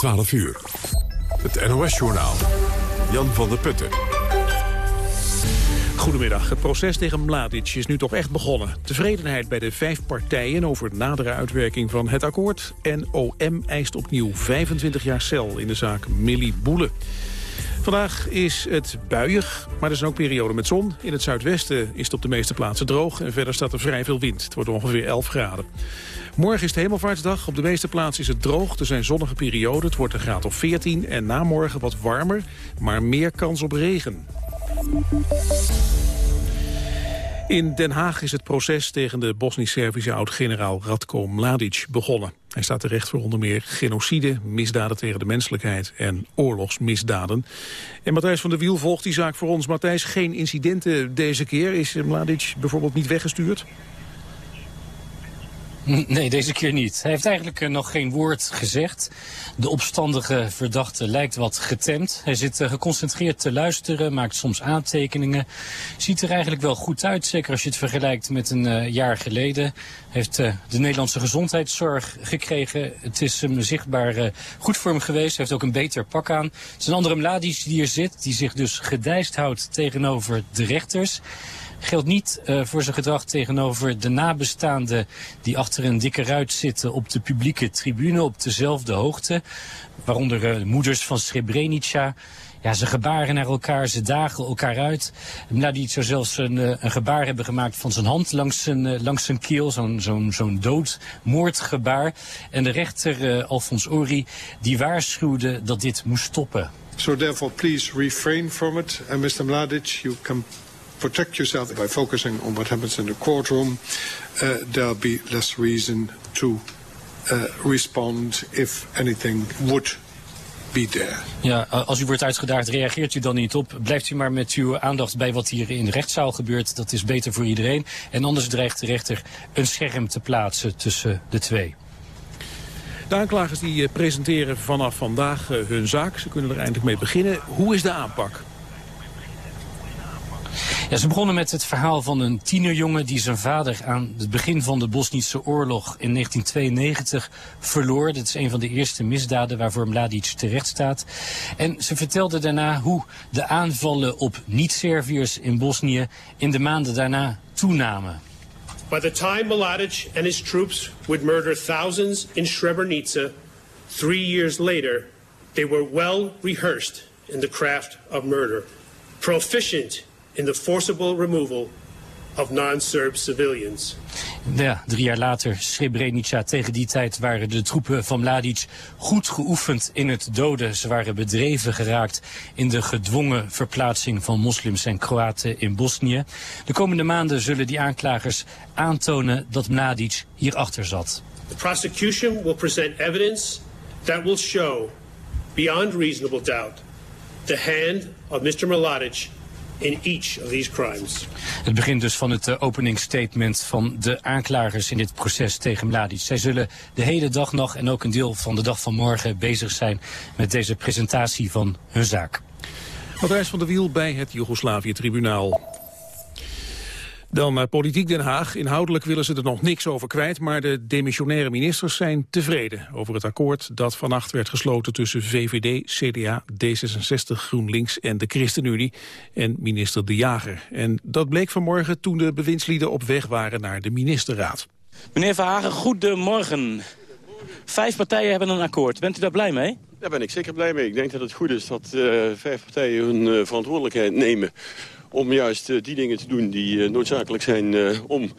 12 uur. Het NOS-journaal. Jan van der Putten. Goedemiddag. Het proces tegen Mladic is nu toch echt begonnen. Tevredenheid bij de vijf partijen over nadere uitwerking van het akkoord. En OM eist opnieuw 25 jaar cel in de zaak Millie Boele. Vandaag is het buiig, maar er is ook periode met zon. In het zuidwesten is het op de meeste plaatsen droog en verder staat er vrij veel wind. Het wordt ongeveer 11 graden. Morgen is het hemelvaartsdag. Op de meeste plaatsen is het droog. Er zijn zonnige perioden. Het wordt een graad of 14 en na morgen wat warmer, maar meer kans op regen. In Den Haag is het proces tegen de Bosnisch-Servische oud-generaal Radko Mladic begonnen. Hij staat terecht voor onder meer genocide, misdaden tegen de menselijkheid en oorlogsmisdaden. En Matthijs van der Wiel volgt die zaak voor ons. Matthijs, geen incidenten deze keer. Is Mladic bijvoorbeeld niet weggestuurd? Nee, deze keer niet. Hij heeft eigenlijk eh, nog geen woord gezegd. De opstandige verdachte lijkt wat getemd. Hij zit eh, geconcentreerd te luisteren, maakt soms aantekeningen. Ziet er eigenlijk wel goed uit, zeker als je het vergelijkt met een uh, jaar geleden. Heeft de Nederlandse gezondheidszorg gekregen. Het is hem zichtbaar goed voor hem geweest. Hij heeft ook een beter pak aan. Het is een andere Mladic die hier zit, die zich dus gedijst houdt tegenover de rechters geldt niet uh, voor zijn gedrag tegenover de nabestaanden die achter een dikke ruit zitten op de publieke tribune op dezelfde hoogte. Waaronder uh, moeders van Srebrenica. Ja, ze gebaren naar elkaar, ze dagen elkaar uit. Mladic zou zelfs een, uh, een gebaar hebben gemaakt van zijn hand langs zijn, langs zijn keel. Zo'n zo'n zo'n doodmoordgebaar. En de rechter, uh, Alfons Ori, die waarschuwde dat dit moest stoppen. So therefore please refrain from it. And Mr. Mladic, you can protect yourself by focusing on what happens in the courtroom. Uh, there'll be less reason to uh, respond if anything would be there. Ja, als u wordt uitgedaagd, reageert u dan niet op. Blijft u maar met uw aandacht bij wat hier in de rechtszaal gebeurt. Dat is beter voor iedereen. En anders dreigt de rechter een scherm te plaatsen tussen de twee. De aanklagers die presenteren vanaf vandaag hun zaak. Ze kunnen er eindelijk mee beginnen. Hoe is de aanpak? Ze begonnen met het verhaal van een tienerjongen die zijn vader aan het begin van de Bosnische oorlog in 1992 verloor. Dat is een van de eerste misdaden waarvoor Mladic terecht staat. En ze vertelde daarna hoe de aanvallen op niet-Serviërs in Bosnië in de maanden daarna toenamen. By the time Mladic and his troops would murder thousands in Srebrenica, three years later, they were well rehearsed in the craft of murder, proficient in the forcible removal of non-Serb civilians. Ja, drie jaar later, Srebrenica. Tegen die tijd waren de troepen van Mladic goed geoefend in het doden. Ze waren bedreven geraakt in de gedwongen verplaatsing van moslims en Kroaten in Bosnië. De komende maanden zullen die aanklagers aantonen dat Mladic hierachter zat. The prosecution will present evidence that will show, beyond reasonable doubt, the hand of Mr. Mladic in each of these crimes. Het begint dus van het uh, openingsstatement van de aanklagers in dit proces tegen Mladic. Zij zullen de hele dag nog en ook een deel van de dag van morgen bezig zijn met deze presentatie van hun zaak. Matthijs van der Wiel bij het Joegoslavië-tribunaal. Dan naar Politiek Den Haag. Inhoudelijk willen ze er nog niks over kwijt, maar de demissionaire ministers zijn tevreden over het akkoord dat vannacht werd gesloten tussen VVD, CDA, D66, GroenLinks en de ChristenUnie en minister De Jager. En dat bleek vanmorgen toen de bewindslieden op weg waren naar de ministerraad. Meneer Verhagen, goedemorgen. Vijf partijen hebben een akkoord. Bent u daar blij mee? Daar ben ik zeker blij mee. Ik denk dat het goed is dat uh, vijf partijen hun uh, verantwoordelijkheid nemen om juist uh, die dingen te doen die uh, noodzakelijk zijn uh, om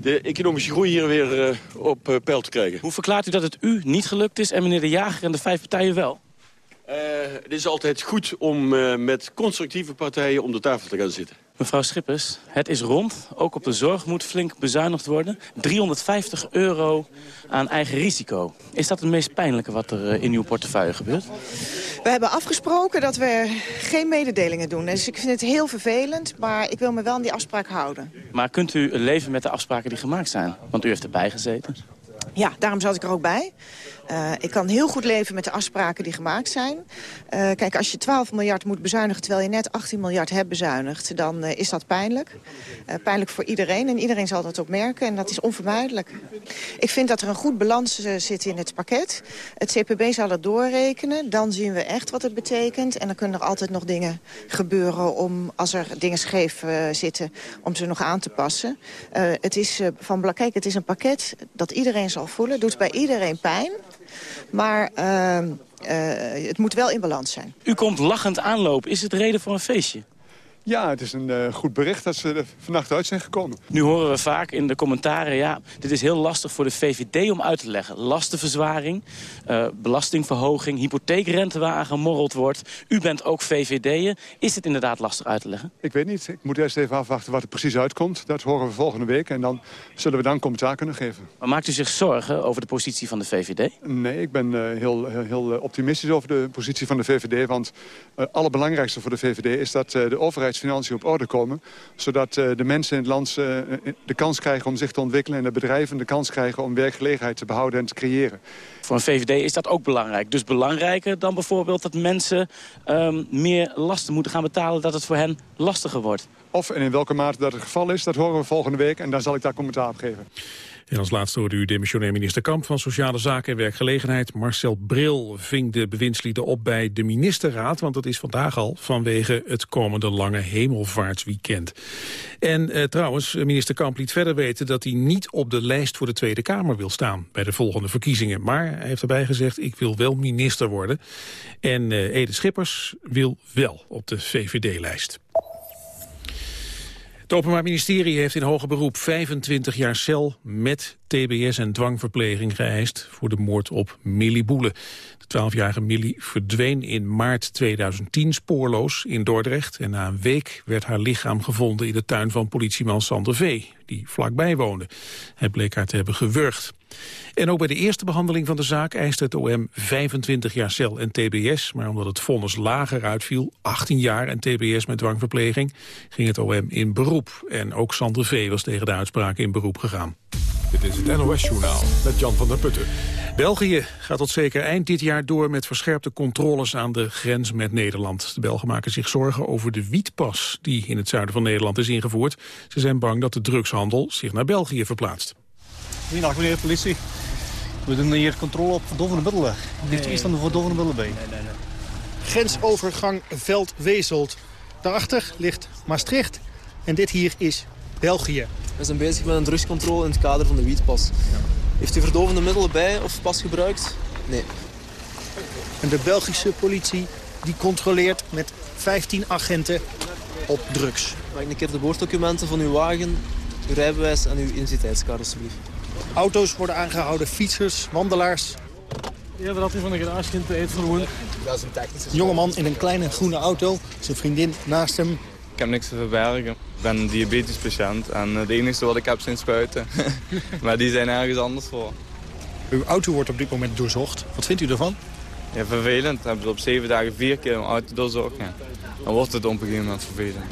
de economische groei hier weer op peil te krijgen. Hoe verklaart u dat het u niet gelukt is en meneer De Jager en de vijf partijen wel? Het is altijd goed om met constructieve partijen om de tafel te gaan zitten. Mevrouw Schippers, het is rond. Ook op de zorg moet flink bezuinigd worden. 350 euro aan eigen risico. Is dat het meest pijnlijke wat er in uw portefeuille gebeurt? We hebben afgesproken dat we geen mededelingen doen. Dus ik vind het heel vervelend, maar ik wil me wel aan die afspraak houden. Maar kunt u leven met de afspraken die gemaakt zijn? Want u heeft erbij gezeten. Ja, daarom zat ik er ook bij. Uh, ik kan heel goed leven met de afspraken die gemaakt zijn. Uh, kijk, als je 12 miljard moet bezuinigen terwijl je net 18 miljard hebt bezuinigd... dan uh, is dat pijnlijk. pijnlijk voor iedereen en iedereen zal dat ook merken en dat is onvermijdelijk. Ik vind dat er een goed balans zit in het pakket. Het CPB zal het doorrekenen, dan zien we echt wat het betekent. En dan kunnen er altijd nog dingen gebeuren om, als er dingen scheef zitten... om ze nog aan te passen. het is van, kijk, het is een pakket dat iedereen zal voelen. Doet bij iedereen pijn. Maar uh, uh, het moet wel in balans zijn. U komt lachend aanlopen. Is het reden voor een feestje? Ja, het is een uh, goed bericht dat ze er vannacht uit zijn gekomen. Nu horen we vaak in de commentaren... ja, dit is heel lastig voor de VVD om uit te leggen. Lastenverzwaring, uh, belastingverhoging, hypotheekrente waar aan gemorreld wordt. U bent ook VVD'er. Is het inderdaad lastig uit te leggen? Ik weet niet. Ik moet eerst even afwachten wat er precies uitkomt. Dat horen we volgende week en dan zullen we dan commentaar kunnen geven. Maar maakt u zich zorgen over de positie van de VVD? Nee, ik ben uh, heel, heel optimistisch over de positie van de VVD. Want het allerbelangrijkste voor de VVD is dat de overheid financiën op orde komen. Zodat uh, de mensen in het land uh, de kans krijgen om zich te ontwikkelen... en de bedrijven de kans krijgen om werkgelegenheid te behouden en te creëren. Voor een VVD is dat ook belangrijk. Dus belangrijker dan bijvoorbeeld dat mensen um, meer lasten moeten gaan betalen... dat het voor hen lastiger wordt. Of en in welke mate dat het geval is, dat horen we volgende week... en dan zal ik daar commentaar op geven. En als laatste hoorde u demissionair minister Kamp van Sociale Zaken en Werkgelegenheid. Marcel Bril ving de bewindslieden op bij de ministerraad, want dat is vandaag al vanwege het komende lange hemelvaartsweekend. En eh, trouwens, minister Kamp liet verder weten dat hij niet op de lijst voor de Tweede Kamer wil staan bij de volgende verkiezingen. Maar hij heeft erbij gezegd, ik wil wel minister worden. En eh, Ede Schippers wil wel op de VVD-lijst. Het Openbaar Ministerie heeft in hoger beroep 25 jaar cel met tbs en dwangverpleging geëist voor de moord op Millie Boele. De 12-jarige Millie verdween in maart 2010 spoorloos in Dordrecht en na een week werd haar lichaam gevonden in de tuin van politieman Sander V, die vlakbij woonde. Hij bleek haar te hebben gewurgd. En ook bij de eerste behandeling van de zaak eiste het OM 25 jaar cel en tbs. Maar omdat het vonnis lager uitviel, 18 jaar en tbs met dwangverpleging, ging het OM in beroep. En ook Sander V was tegen de uitspraak in beroep gegaan. Dit is het NOS-journaal met Jan van der Putten. België gaat tot zeker eind dit jaar door met verscherpte controles aan de grens met Nederland. De Belgen maken zich zorgen over de wietpas die in het zuiden van Nederland is ingevoerd. Ze zijn bang dat de drugshandel zich naar België verplaatst. Goedendag meneer de politie. We doen hier controle op verdovende middelen. Heeft u iets aan de verdovende middelen bij? Nee, nee, nee. Grensovergang Veldweselt. Daarachter ligt Maastricht en dit hier is België. We zijn bezig met een drugscontrole in het kader van de wietpas. Ja. Heeft u verdovende middelen bij of pas gebruikt? Nee. En de Belgische politie die controleert met 15 agenten op drugs. Mag ik een keer de boorddocumenten van uw wagen, uw rijbewijs en uw identiteitskaart alsjeblieft. Auto's worden aangehouden, fietsers, wandelaars. Eerder had hij van een garage in te verwoond. Dat is een technische... Een jongeman in een kleine groene auto, zijn vriendin naast hem. Ik heb niks te verbergen. Ik ben een diabetes patiënt en het enige wat ik heb zijn spuiten. maar die zijn ergens anders voor. Uw auto wordt op dit moment doorzocht. Wat vindt u ervan? Ja, vervelend. Dan hebben ze op zeven dagen vier keer een auto doorzocht. Ja. Dan wordt het op een gegeven moment vervelend.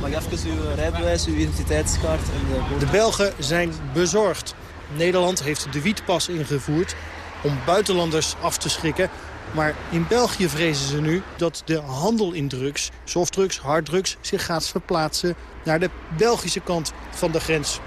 Mag even uw rijbewijs, uw identiteitskaart? En de... de Belgen zijn bezorgd. Nederland heeft de wietpas ingevoerd om buitenlanders af te schrikken. Maar in België vrezen ze nu dat de handel in drugs, softdrugs, harddrugs... zich gaat verplaatsen naar de Belgische kant van de grens.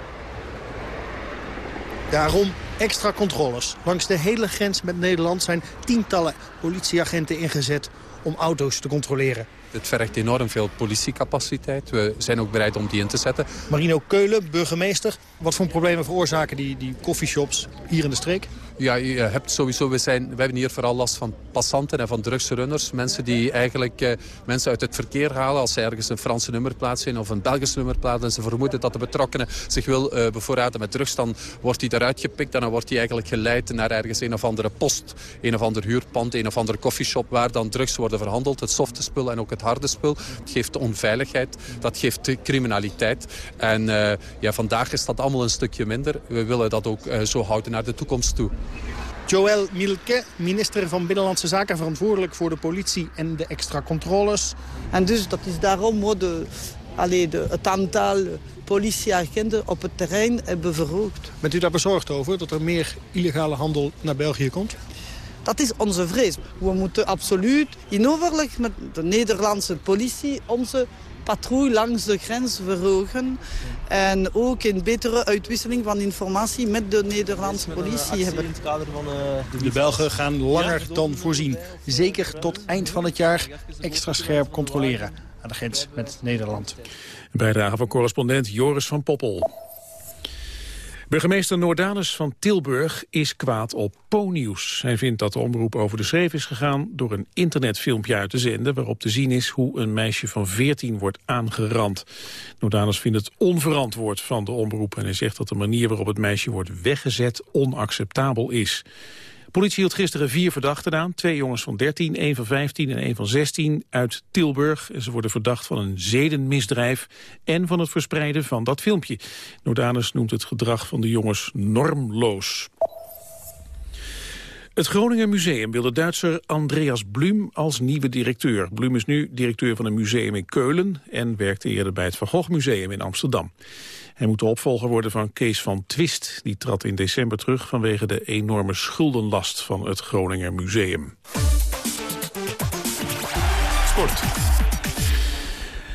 Daarom extra controles. Langs de hele grens met Nederland zijn tientallen politieagenten ingezet om auto's te controleren. Het vergt enorm veel politiecapaciteit. We zijn ook bereid om die in te zetten. Marino Keulen, burgemeester. Wat voor problemen veroorzaken die, die coffeeshops hier in de streek? Ja, je hebt sowieso, we, zijn, we hebben hier vooral last van passanten en van drugsrunners. Mensen die eigenlijk eh, mensen uit het verkeer halen als ze ergens een Franse nummerplaat zien of een Belgische nummerplaat. En ze vermoeden dat de betrokkenen zich wil uh, bevoorraden met drugs. Dan wordt hij eruit gepikt en dan wordt hij eigenlijk geleid naar ergens een of andere post. Een of ander huurpand, een of andere coffeeshop waar dan drugs worden verhandeld. Het softe spul en ook het harde spul. Het geeft onveiligheid, dat geeft criminaliteit. En uh, ja, vandaag is dat allemaal een stukje minder. We willen dat ook uh, zo houden naar de toekomst toe. Joël Milke, minister van Binnenlandse Zaken, verantwoordelijk voor de politie en de extra controles. En dus dat is daarom de, allee, de, het aantal politieagenten op het terrein hebben verhoogd. Bent u daar bezorgd over, dat er meer illegale handel naar België komt? Dat is onze vrees. We moeten absoluut in overleg met de Nederlandse politie onze patrouille langs de grens verhogen. En ook een betere uitwisseling van informatie met de Nederlandse politie hebben. De Belgen gaan langer dan voorzien. Zeker tot eind van het jaar extra scherp controleren aan de grens met Nederland. Bijdrage van correspondent Joris van Poppel. Burgemeester Noordanus van Tilburg is kwaad op Po-nieuws. Hij vindt dat de omroep over de schreef is gegaan door een internetfilmpje uit te zenden... waarop te zien is hoe een meisje van 14 wordt aangerand. Noordanus vindt het onverantwoord van de omroep... en hij zegt dat de manier waarop het meisje wordt weggezet onacceptabel is politie hield gisteren vier verdachten aan. Twee jongens van 13, één van 15 en één van 16 uit Tilburg. Ze worden verdacht van een zedenmisdrijf en van het verspreiden van dat filmpje. Noordanus noemt het gedrag van de jongens normloos. Het Groninger Museum wil de Duitser Andreas Blum als nieuwe directeur. Blum is nu directeur van een museum in Keulen... en werkte eerder bij het Van Gogh Museum in Amsterdam. Hij moet de opvolger worden van Kees van Twist. Die trad in december terug vanwege de enorme schuldenlast van het Groninger Museum. Sport.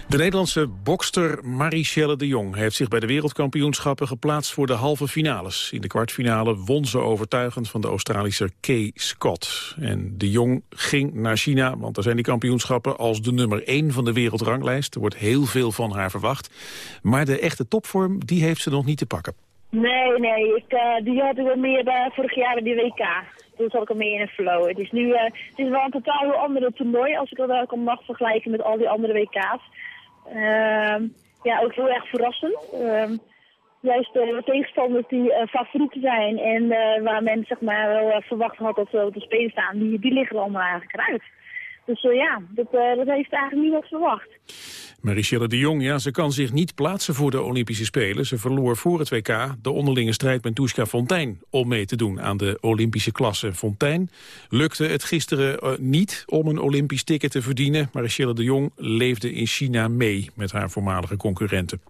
De Nederlandse bokster Marichelle de Jong heeft zich bij de wereldkampioenschappen geplaatst voor de halve finales. In de kwartfinale won ze overtuigend van de Australische Kay Scott. En de Jong ging naar China, want daar zijn die kampioenschappen als de nummer 1 van de wereldranglijst. Er wordt heel veel van haar verwacht. Maar de echte topvorm, die heeft ze nog niet te pakken. Nee, nee, ik, die had ik wel meer uh, vorig jaar in de WK. Toen zat ik al meer in een flow. Het is nu uh, het is wel een totaal heel andere toernooi als ik dat wel mag vergelijken met al die andere WK's. Ehm, ja, ook heel erg verrassend. Ehm, juist de tegenstanders die uh, favorieten zijn en uh, waar men zeg maar wel verwacht had dat ze op de spelen staan, die, die liggen er allemaal eigenlijk uit. Dus ja, dat, dat heeft eigenlijk niemand verwacht. Marichelle de Jong, ja, ze kan zich niet plaatsen voor de Olympische Spelen. Ze verloor voor het WK de onderlinge strijd met Duska Fontijn... om mee te doen aan de Olympische klasse. Fontijn lukte het gisteren uh, niet om een Olympisch ticket te verdienen. Marichelle de Jong leefde in China mee met haar voormalige concurrenten.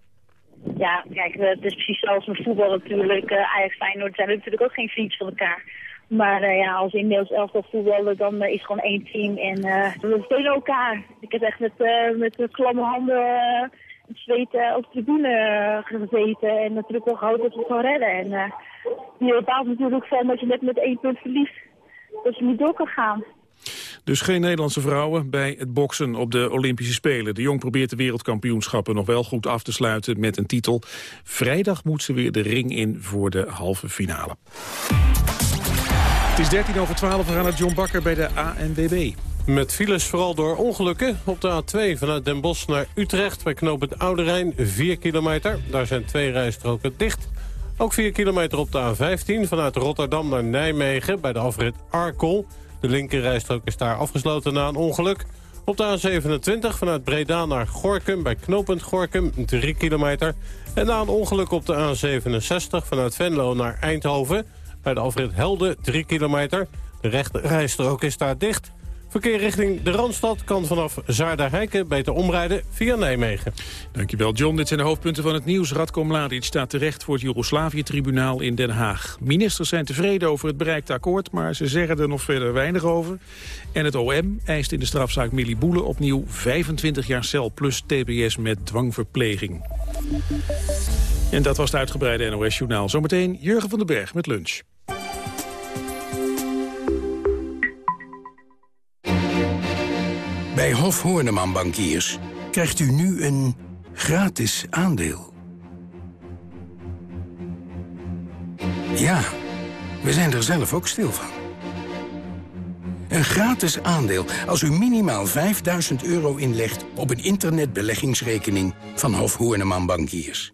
Ja, kijk, het is precies zoals met voetbal natuurlijk. Ajax Feyenoord zijn natuurlijk ook geen vrienden van elkaar. Maar uh, ja, als in Nederlands elftal voetballen, dan uh, is gewoon één team. En uh, we spelen elkaar. Ik heb echt met, met klamme handen zweet op de tribune gezeten. En natuurlijk wel gehoopt dat we het gewoon redden. En die bepaalt natuurlijk van dat je net met één punt verliest. Dat je niet door kan gaan. Dus geen Nederlandse vrouwen bij het boksen op de Olympische Spelen. De Jong probeert de wereldkampioenschappen nog wel goed af te sluiten met een titel. Vrijdag moet ze weer de ring in voor de halve finale. Het is 13 over 12, we gaan naar John Bakker bij de ANWB. Met files vooral door ongelukken. Op de A2 vanuit Den Bosch naar Utrecht bij knooppunt Oude Rijn 4 kilometer. Daar zijn twee rijstroken dicht. Ook 4 kilometer op de A15 vanuit Rotterdam naar Nijmegen bij de afrit Arkel. De linkerrijstrook is daar afgesloten na een ongeluk. Op de A27 vanuit Breda naar Gorkum bij knooppunt Gorkum 3 kilometer. En na een ongeluk op de A67 vanuit Venlo naar Eindhoven bij de afrit Helden 3 kilometer. De rechterrijstrook is daar dicht. Verkeer richting de Randstad kan vanaf Zaarderheiken beter omrijden via Nijmegen. Dankjewel John. Dit zijn de hoofdpunten van het nieuws. Radko Mladic staat terecht voor het Joegoslavië-tribunaal in Den Haag. Ministers zijn tevreden over het bereikte akkoord, maar ze zeggen er nog verder weinig over. En het OM eist in de strafzaak Millie Boele opnieuw 25 jaar cel plus tbs met dwangverpleging. En dat was het uitgebreide NOS-journaal. Zometeen Jurgen van den Berg met lunch. Bij Hof Horneman Bankiers krijgt u nu een gratis aandeel. Ja, we zijn er zelf ook stil van. Een gratis aandeel als u minimaal 5000 euro inlegt op een internetbeleggingsrekening van Hof Horneman Bankiers.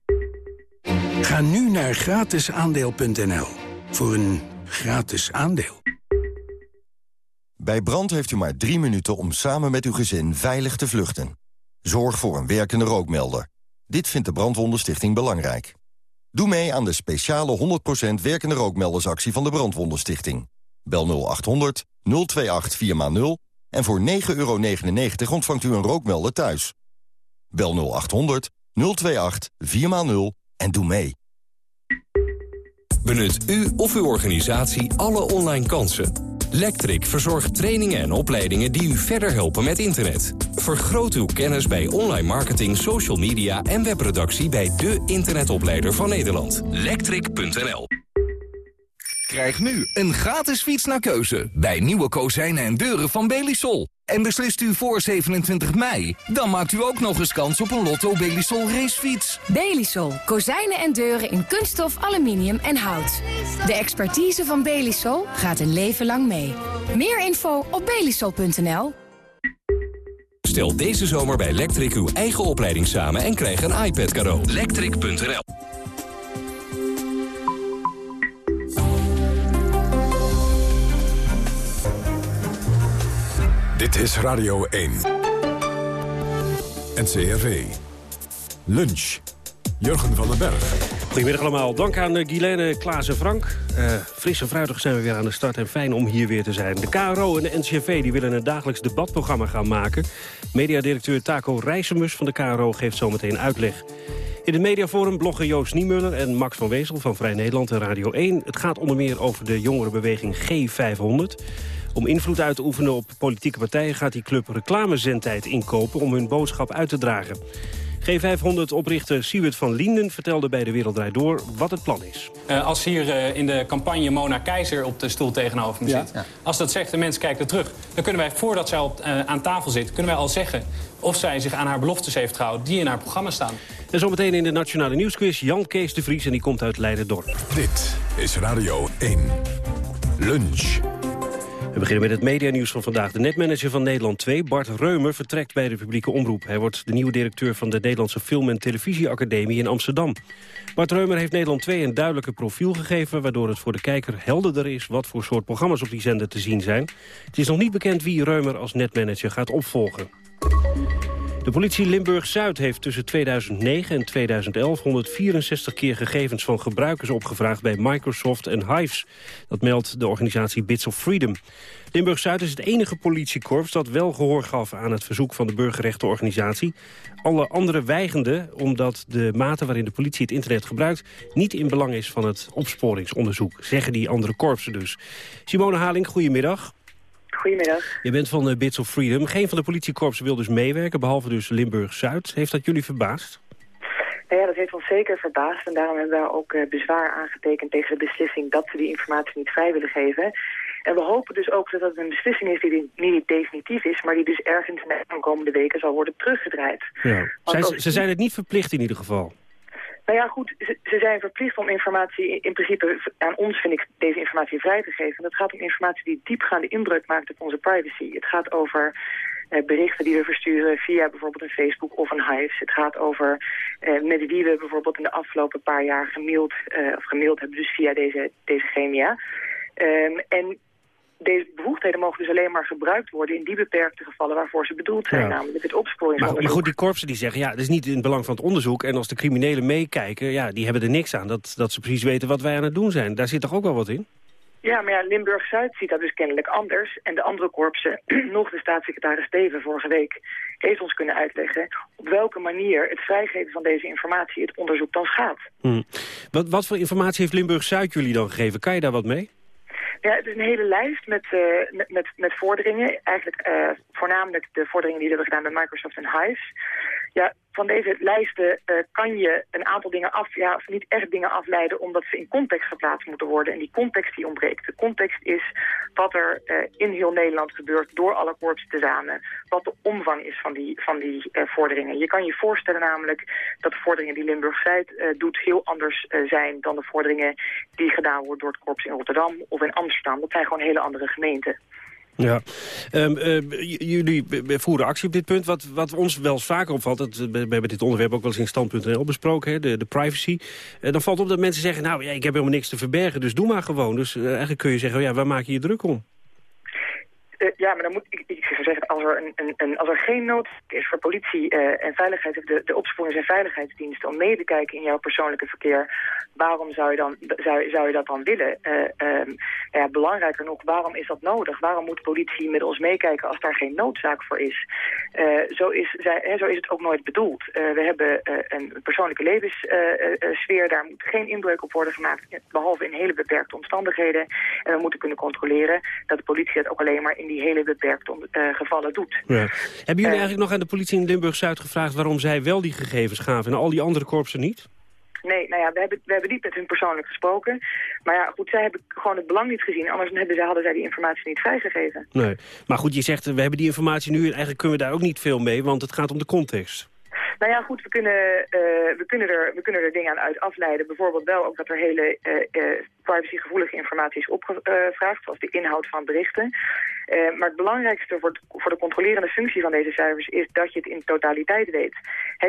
Ga nu naar gratisaandeel.nl voor een gratis aandeel. Bij brand heeft u maar drie minuten om samen met uw gezin veilig te vluchten. Zorg voor een werkende rookmelder. Dit vindt de Brandwondenstichting belangrijk. Doe mee aan de speciale 100% werkende rookmeldersactie van de Brandwondenstichting. Bel 0800 028 4x0 en voor 9,99 euro ontvangt u een rookmelder thuis. Bel 0800 028 4x0 en doe mee. Benut u of uw organisatie alle online kansen. Lectric verzorgt trainingen en opleidingen die u verder helpen met internet. Vergroot uw kennis bij online marketing, social media en webproductie bij de internetopleider van Nederland. Lectric.nl Krijg nu een gratis fiets naar keuze bij nieuwe kozijnen en deuren van Belisol. En beslist u voor 27 mei, dan maakt u ook nog eens kans op een Lotto Belisol racefiets. Belisol. Kozijnen en deuren in kunststof, aluminium en hout. De expertise van Belisol gaat een leven lang mee. Meer info op belisol.nl. Stel deze zomer bij Lectric uw eigen opleiding samen en krijg een iPad cadeau. Lectric.nl Dit is Radio 1. NCRV. Lunch. Jurgen van den Berg. Goedemiddag allemaal. Dank aan uh, Guilaine, Klaas en Frank. Uh, fris en fruitig zijn we weer aan de start en fijn om hier weer te zijn. De KRO en de NCRV die willen een dagelijks debatprogramma gaan maken. Mediadirecteur Taco Rijsemus van de KRO geeft zometeen uitleg. In het mediaforum bloggen Joost Niemuller en Max van Wezel van Vrij Nederland en Radio 1. Het gaat onder meer over de jongerenbeweging G500. Om invloed uit te oefenen op politieke partijen gaat die club reclamezendtijd inkopen om hun boodschap uit te dragen. G500-oprichter Siewert van Lienden vertelde bij De Wereld Draait Door wat het plan is. Uh, als hier uh, in de campagne Mona Keizer op de stoel tegenover me ja. zit... als dat zegt, de mens kijkt er terug... dan kunnen wij, voordat zij op, uh, aan tafel zit, kunnen wij al zeggen... of zij zich aan haar beloftes heeft gehouden die in haar programma staan. En zometeen in de Nationale Nieuwsquiz Jan Kees de Vries... en die komt uit Leiden-Dorp. Dit is Radio 1. Lunch. We beginnen met het medianieuws van vandaag. De netmanager van Nederland 2, Bart Reumer, vertrekt bij de publieke omroep. Hij wordt de nieuwe directeur van de Nederlandse Film- en Televisieacademie in Amsterdam. Bart Reumer heeft Nederland 2 een duidelijke profiel gegeven... waardoor het voor de kijker helderder is wat voor soort programma's op die zender te zien zijn. Het is nog niet bekend wie Reumer als netmanager gaat opvolgen. De politie Limburg-Zuid heeft tussen 2009 en 2011 164 keer gegevens van gebruikers opgevraagd bij Microsoft en Hives. Dat meldt de organisatie Bits of Freedom. Limburg-Zuid is het enige politiekorps dat wel gehoor gaf aan het verzoek van de burgerrechtenorganisatie. Alle andere weigenden omdat de mate waarin de politie het internet gebruikt niet in belang is van het opsporingsonderzoek, zeggen die andere korpsen dus. Simone Haling, goedemiddag. Goedemiddag. Je bent van uh, Bits of Freedom. Geen van de politiekorpsen wil dus meewerken, behalve dus Limburg-Zuid. Heeft dat jullie verbaasd? Nou ja, dat heeft ons zeker verbaasd. En daarom hebben we ook uh, bezwaar aangetekend tegen de beslissing dat we die informatie niet vrij willen geven. En we hopen dus ook dat het een beslissing is die niet definitief is... maar die dus ergens in de aankomende weken zal worden teruggedraaid. Ja. Zij, ze zijn het niet verplicht in ieder geval. Nou ja, goed, ze, ze, zijn verplicht om informatie, in principe aan ons vind ik deze informatie vrij te geven. Dat gaat om informatie die diepgaande inbreuk maakt op onze privacy. Het gaat over eh, berichten die we versturen via bijvoorbeeld een Facebook of een Hives. Het gaat over eh, met wie we bijvoorbeeld in de afgelopen paar jaar gemaild, uh, of gemaild hebben, dus via deze, deze GMA. Um, en deze bevoegdheden mogen dus alleen maar gebruikt worden in die beperkte gevallen waarvoor ze bedoeld zijn, Ja. namelijk het opsporingsonderzoek. Maar, maar goed, die korpsen die zeggen, ja, dat is niet in het belang van het onderzoek. En als de criminelen meekijken, ja, die hebben er niks aan. Dat, dat ze precies weten wat wij aan het doen zijn. Daar zit toch ook wel wat in? Ja, maar ja, Limburg-Zuid ziet dat dus kennelijk anders. En de andere korpsen, nog de staatssecretaris Steven vorige week, heeft ons kunnen uitleggen op welke manier het vrijgeven van deze informatie het onderzoek dan schaadt. Hm. Wat, wat voor informatie heeft Limburg-Zuid jullie dan gegeven? Kan je daar wat mee? Ja, het is een hele lijst met, eh, met, met, met vorderingen. Eigenlijk eh, voornamelijk de vorderingen die we hebben gedaan bij Microsoft en Hives. Ja, van deze lijsten eh, kan je een aantal dingen af, ja, of niet echt dingen afleiden, omdat ze in context geplaatst moeten worden. En die context die ontbreekt. De context is wat er eh, in heel Nederland gebeurt door alle korpsen tezamen. Wat de omvang is van die, van die eh, vorderingen. Je kan je voorstellen namelijk dat de vorderingen die Limburg-Zuid eh, doet heel anders zijn dan de vorderingen die gedaan worden door het korps in Rotterdam of in Amsterdam. Dat zijn gewoon hele andere gemeenten. Ja, um, jullie voeren actie op dit punt. Wat, wat ons wel eens vaker opvalt, dat, we hebben dit onderwerp ook wel eens in stand.nl besproken, hè, de, de privacy. Uh, dan valt op dat mensen zeggen, nou ja, ik heb helemaal niks te verbergen, dus doe maar gewoon. Dus uh, eigenlijk kun je zeggen, oh ja, waar maak je je druk om? Uh, ja, maar dan moet ik, zeggen, als er, een, een, als er geen nood is voor politie en veiligheid, de, de opsporings- en veiligheidsdiensten om mee te kijken in jouw persoonlijke verkeer, waarom zou je, dan, zou, zou je dat dan willen? Uh, um, ja, belangrijker nog, waarom is dat nodig? Waarom moet politie met ons meekijken als daar geen noodzaak voor is? zo, is zij, hè, zo is het ook nooit bedoeld. we hebben een persoonlijke levenssfeer, daar moet geen inbreuk op worden gemaakt, behalve in hele beperkte omstandigheden. En we moeten kunnen controleren dat de politie dat ook alleen maar in die hele beperkte uh, gevallen doet. Ja. Hebben jullie uh, eigenlijk nog aan de politie in Limburg-Zuid gevraagd... waarom zij wel die gegevens gaven en al die andere korpsen niet? Nee, nou ja, we hebben, we hebben niet met hun persoonlijk gesproken. Maar ja, goed, zij hebben gewoon het belang niet gezien. Anders hebben zij, hadden zij die informatie niet vrijgegeven. Nee, maar goed, je zegt, we hebben die informatie nu... en eigenlijk kunnen we daar ook niet veel mee, want het gaat om de context. Nou ja, goed, we kunnen, uh, we, kunnen er, we kunnen er dingen aan uit afleiden. Bijvoorbeeld wel ook dat er hele uh, uh, privacygevoelige informatie is opgevraagd, zoals de inhoud van berichten. Uh, maar het belangrijkste voor, voor, de controlerende functie van deze cijfers is dat je het in totaliteit weet.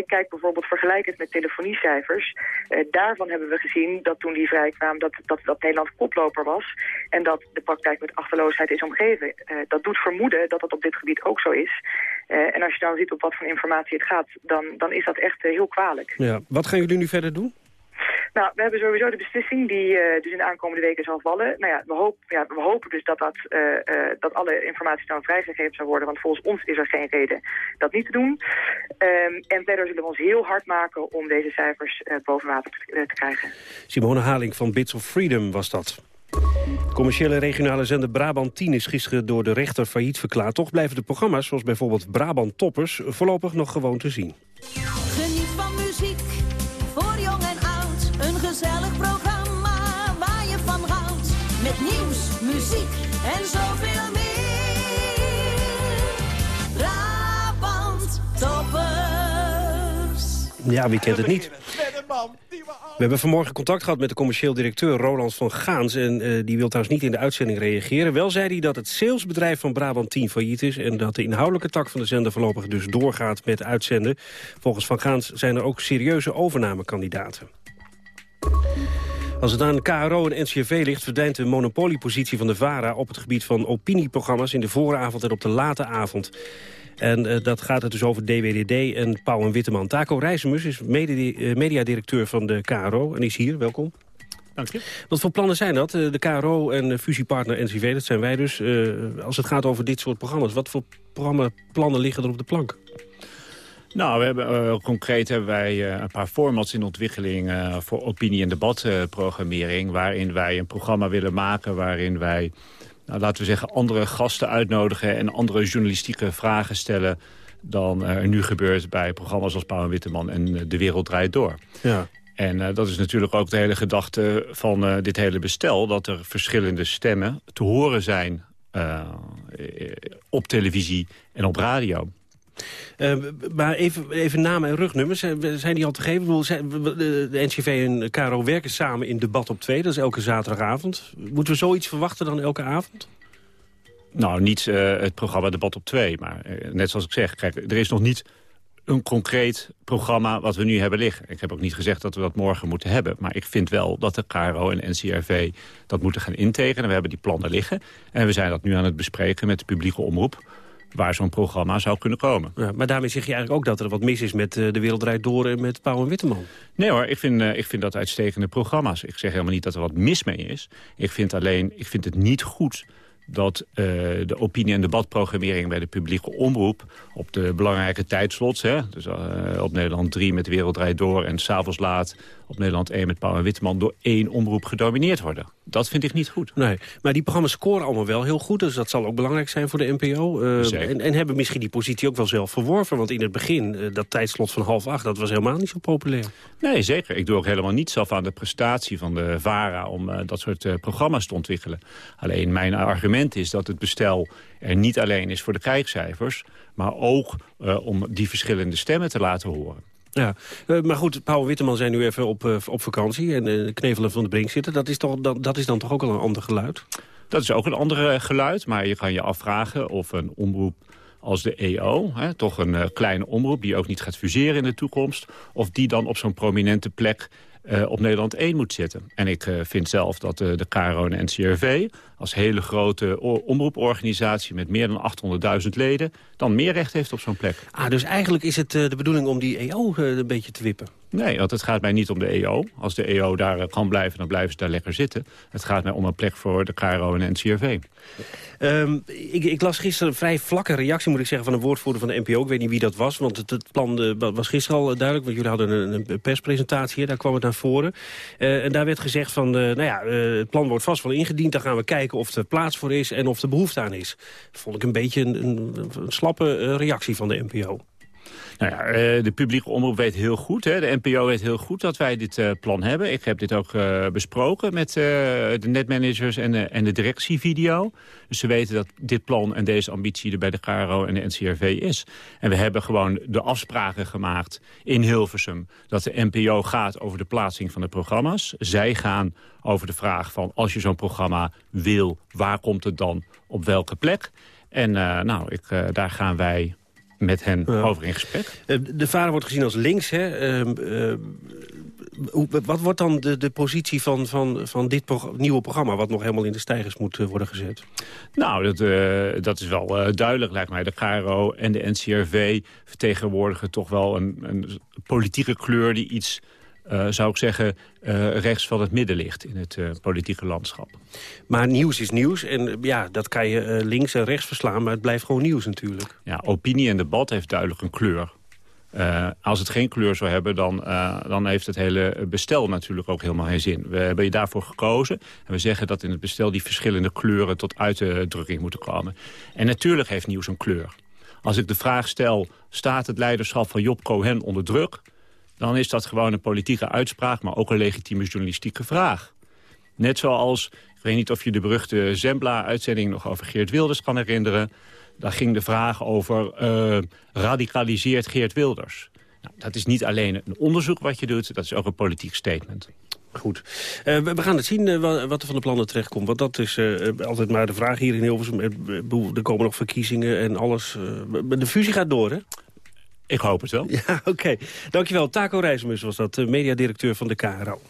Kijk bijvoorbeeld vergelijkend met telefoniecijfers. Uh, daarvan hebben we gezien dat toen die vrijkwamen dat, dat, dat Nederland koploper was en dat de praktijk met achterloosheid is omgeven. Uh, dat doet vermoeden dat dat op dit gebied ook zo is. en als je dan ziet op wat voor informatie het gaat, dan, dan is dat echt heel kwalijk. Ja. Wat gaan jullie nu verder doen? Nou, we hebben sowieso de beslissing die uh, dus in de aankomende weken zal vallen. Nou ja, we, hoop, ja, we hopen dus dat, dat, uh, uh, dat alle informatie dan vrijgegeven zou worden. Want volgens ons is er geen reden dat niet te doen. Um, en verder zullen we ons heel hard maken om deze cijfers boven water te, te krijgen. Simone Haling van Bits of Freedom was dat. Commerciële regionale zender Brabant 10 is gisteren door de rechter failliet verklaard. Toch blijven de programma's, zoals bijvoorbeeld Brabant Toppers, voorlopig nog gewoon te zien. Muziek en zoveel meer. Brabant Toppers. Ja, wie kent het niet? We hebben vanmorgen contact gehad met de commercieel directeur Roland van Gaans. En uh, die wil trouwens niet in de uitzending reageren. Wel zei hij dat het salesbedrijf van Brabant 10 failliet is... en dat de inhoudelijke tak van de zender voorlopig dus doorgaat met uitzenden. Volgens Van Gaans zijn er ook serieuze overnamekandidaten. Als het aan KRO en NCRV ligt, verdwijnt de monopoliepositie van de VARA... op het gebied van opinieprogramma's in de vooravond en op de late avond. En uh, dat gaat het dus over DWDD en Pauw en Witteman. Taco Rijzemus is medi mediadirecteur van de KRO en is hier. Welkom. Dank je. Wat voor plannen zijn dat? De KRO en fusiepartner NCV, dat zijn wij dus. Uh, als het gaat over dit soort programma's, wat voor programma, plannen liggen er op de plank? Nou, we hebben, uh, concreet hebben wij uh, een paar formats in ontwikkeling uh, voor opinie- en debatprogrammering. waarin wij een programma willen maken waarin wij nou, laten we zeggen, andere gasten uitnodigen... en andere journalistieke vragen stellen dan er nu gebeurt bij programma's als Pauw en Witteman en De Wereld Draait Door. Ja. En dat is natuurlijk ook de hele gedachte van dit hele bestel... dat er verschillende stemmen te horen zijn op televisie en op radio. Uh, maar even, even namen en rugnummers, zijn die al te geven? Zijn, de NCV en KRO werken samen in Debat op 2, dat is elke zaterdagavond. Moeten we zoiets verwachten dan elke avond? Nou, niet uh, het programma Debat op 2, maar uh, net zoals ik zeg, kijk, er is nog niet een concreet programma wat we nu hebben liggen. Ik heb ook niet gezegd dat we dat morgen moeten hebben. Maar ik vind wel dat de KRO en NCRV dat moeten gaan integenen. We hebben die plannen liggen. En we zijn dat nu aan het bespreken met de publieke omroep waar zo'n programma zou kunnen komen. Ja, maar daarmee zeg je eigenlijk ook dat er wat mis is met uh, De Wereld Door en met Pauw en Witteman. Nee hoor, ik vind, uh, ik vind dat uitstekende programma's. Ik zeg helemaal niet dat er wat mis mee is. Ik vind alleen, ik vind het niet goed dat uh, de opinie- en debatprogrammering bij de publieke omroep... op de belangrijke tijdslots, hè, dus uh, op Nederland 3 met de Wereld Door... en s'avonds laat op Nederland 1 met Paul en Witteman... door één omroep gedomineerd worden. Dat vind ik niet goed. Nee, maar die programma's scoren allemaal wel heel goed. Dus dat zal ook belangrijk zijn voor de NPO. Uh, en, en, hebben misschien die positie ook wel zelf verworven. Want in het begin, uh, dat tijdslot van half acht... dat was helemaal niet zo populair. Nee, zeker. Ik doe ook helemaal niets af aan de prestatie van de VARA... om uh, dat soort programma's te ontwikkelen. Alleen mijn argument is dat het bestel er niet alleen is voor de kijkcijfers... maar ook om die verschillende stemmen te laten horen. Ja, uh, maar goed, Pauw en Witteman zijn nu even op, uh, op vakantie... en uh, Knevelen van de Brink zitten. Dat is, toch, dat, dat is dan toch ook al een ander geluid? Dat is ook een ander geluid, maar je kan je afvragen of een omroep als de EO, hè, toch een kleine omroep... die ook niet gaat fuseren in de toekomst... of die dan op zo'n prominente plek uh, op Nederland 1 moet zitten. En ik uh, vind zelf dat uh, de KRO en NCRV... als hele grote omroeporganisatie met meer dan 800.000 leden... dan meer recht heeft op zo'n plek. Ah, dus eigenlijk is het de bedoeling om die EO een beetje te wippen? Nee, want het gaat mij niet om de EO. Als de EO daar kan blijven, dan blijven ze daar lekker zitten. Het gaat mij om een plek voor de KRO en de NCRV. Um, ik, ik, las gisteren een vrij vlakke reactie, moet ik zeggen, van een woordvoerder van de NPO. Ik weet niet wie dat was, want het, het plan was gisteren al duidelijk. Want jullie hadden een, een perspresentatie, daar kwam het naar voren. En daar werd gezegd van, nou ja, het plan wordt vast wel ingediend. Dan gaan we kijken of er plaats voor is en of er behoefte aan is. Dat vond ik een beetje een, een, een slappe reactie van de NPO. Nou ja, de publieke omroep weet heel goed, hè, de NPO weet heel goed dat wij dit uh, plan hebben. Ik heb dit ook uh, besproken met de netmanagers en, de, en de directievideo. Dus ze weten dat dit plan en deze ambitie er bij de KRO en de NCRV is. En we hebben gewoon de afspraken gemaakt in Hilversum... dat de NPO gaat over de plaatsing van de programma's. Zij gaan over de vraag van als je zo'n programma wil... waar komt het dan op welke plek? En nou, ik, daar gaan wij met hen ja. over in gesprek. De vader wordt gezien als links. Hè? Uh, uh, wat wordt dan de, de positie van, van, van dit pro nieuwe programma... wat nog helemaal in de stijgers moet uh, worden gezet? Nou, dat, uh, dat is wel uh, duidelijk, lijkt mij. De KRO en de NCRV vertegenwoordigen toch wel een, een politieke kleur... die iets uh, zou ik zeggen, uh, rechts van het midden ligt in het uh, politieke landschap. Maar nieuws is nieuws en ja, dat kan je links en rechts verslaan, maar het blijft gewoon nieuws natuurlijk. Ja, opinie en debat heeft duidelijk een kleur. als het geen kleur zou hebben, dan, dan heeft het hele bestel natuurlijk ook helemaal geen zin. We hebben je daarvoor gekozen en we zeggen dat in het bestel die verschillende kleuren tot uitdrukking moeten komen. En natuurlijk heeft nieuws een kleur. Als ik de vraag stel, staat het leiderschap van Job Cohen onder druk dan is dat gewoon een politieke uitspraak... maar ook een legitieme journalistieke vraag. Net zoals, ik weet niet of je de beruchte Zembla-uitzending... nog over Geert Wilders kan herinneren. Daar ging de vraag over, uh, radicaliseert Geert Wilders? Nou, dat is niet alleen een onderzoek wat je doet, dat is ook een politiek statement. Goed. Uh, we gaan het zien uh, wat er van de plannen terechtkomt. Want dat is altijd maar de vraag hier in Hilversum. Er komen nog verkiezingen en alles. de fusie gaat door, hè? Ik hoop het wel. Ja, oké. Okay. Dankjewel. Taco Rijsmus was dat, mediadirecteur van de KRO.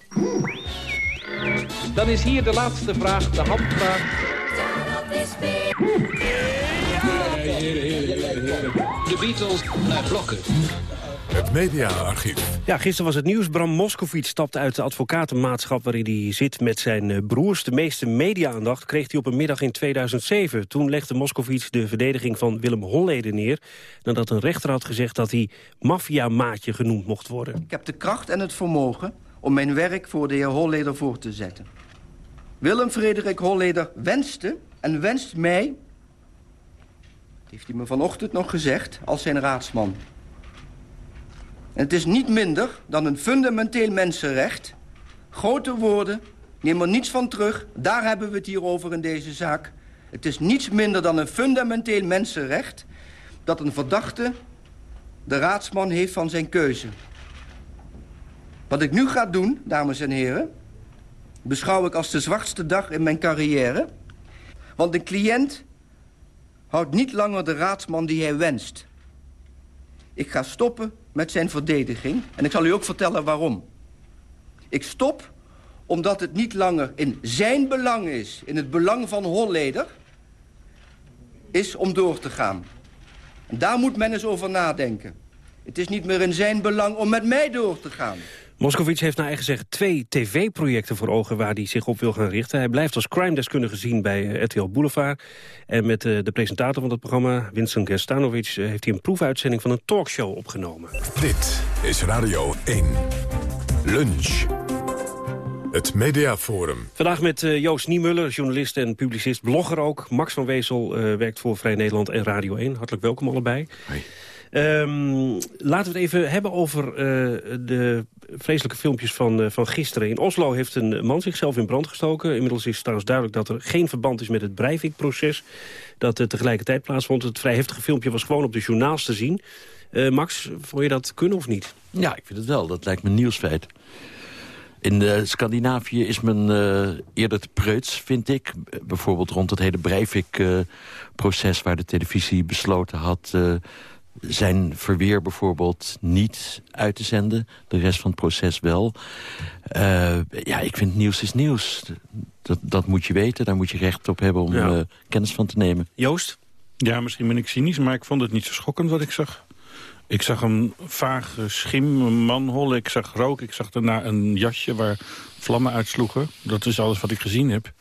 Dan is hier de laatste vraag, de handvraag. De Beatles naar blokken. Het mediaarchief. Ja, gisteren was het nieuws. Bram Moskowitz stapte uit de advocatenmaatschap waarin hij zit met zijn eh, broers. De meeste media-aandacht kreeg hij op een middag in 2007. Toen legde Moskowitz de verdediging van Willem Holleder neer... nadat een rechter had gezegd dat hij maffiamaatje genoemd mocht worden. Ik heb de kracht en het vermogen om mijn werk voor de heer Holleder voor te zetten. Willem Frederik Holleder wenste en wenst mij... heeft hij me vanochtend nog gezegd, als zijn raadsman... Het is niet minder dan een fundamenteel mensenrecht. Grote woorden, neem er niets van terug. Daar hebben we het hier over in deze zaak. Het is niets minder dan een fundamenteel mensenrecht... dat een verdachte de raadsman heeft van zijn keuze. Wat ik nu ga doen, dames en heren... beschouw ik als de zwartste dag in mijn carrière. Want een cliënt houdt niet langer de raadsman die hij wenst. Ik ga stoppen met zijn verdediging. En ik zal u ook vertellen waarom. Ik stop omdat het niet langer in zijn belang is... in het belang van Holleder... is om door te gaan. En daar moet men eens over nadenken. Het is niet meer in zijn belang om met mij door te gaan. Moskovits heeft naar eigen zeggen twee tv-projecten voor ogen waar hij zich op wil gaan richten. Hij blijft als crime-deskundige zien bij eh, RTL Boulevard. En met eh, de presentator van dat programma, Vincent Gerstanovic... Eh, heeft hij een proefuitzending van een talkshow opgenomen. Dit is Radio 1. Lunch. Het Mediaforum. Vandaag met Joost Niemuller, journalist en publicist, blogger ook. Max van Wezel werkt voor Vrij Nederland en Radio 1. Hartelijk welkom allebei. Hoi. Um, laten we het even hebben over uh, de vreselijke filmpjes van, uh, van gisteren. In Oslo heeft een man zichzelf in brand gestoken. Inmiddels is trouwens duidelijk dat er geen verband is met het Breivik-proces... dat uh, tegelijkertijd plaatsvond. Het vrij heftige filmpje was gewoon op de journaals te zien. Max, vond je dat kunnen of niet? Ja, ik vind het wel. Dat lijkt me een nieuwsfeit. In eh, Scandinavië is men eh, eerder te preuts, vind ik. Bijvoorbeeld rond het hele Breivik-proces... waar de televisie besloten had... zijn verweer bijvoorbeeld niet uit te zenden. De rest van het proces wel. Eh, ja, ik vind nieuws is nieuws. Dat, dat moet je weten, daar moet je recht op hebben om Ja. eh, kennis van te nemen. Joost? Ja, misschien ben ik cynisch, maar ik vond het niet zo schokkend wat ik zag. Ik zag een vage schim, een manhol, ik zag rook, ik zag daarna een jasje waar vlammen uitsloegen. Dat is alles wat ik gezien heb.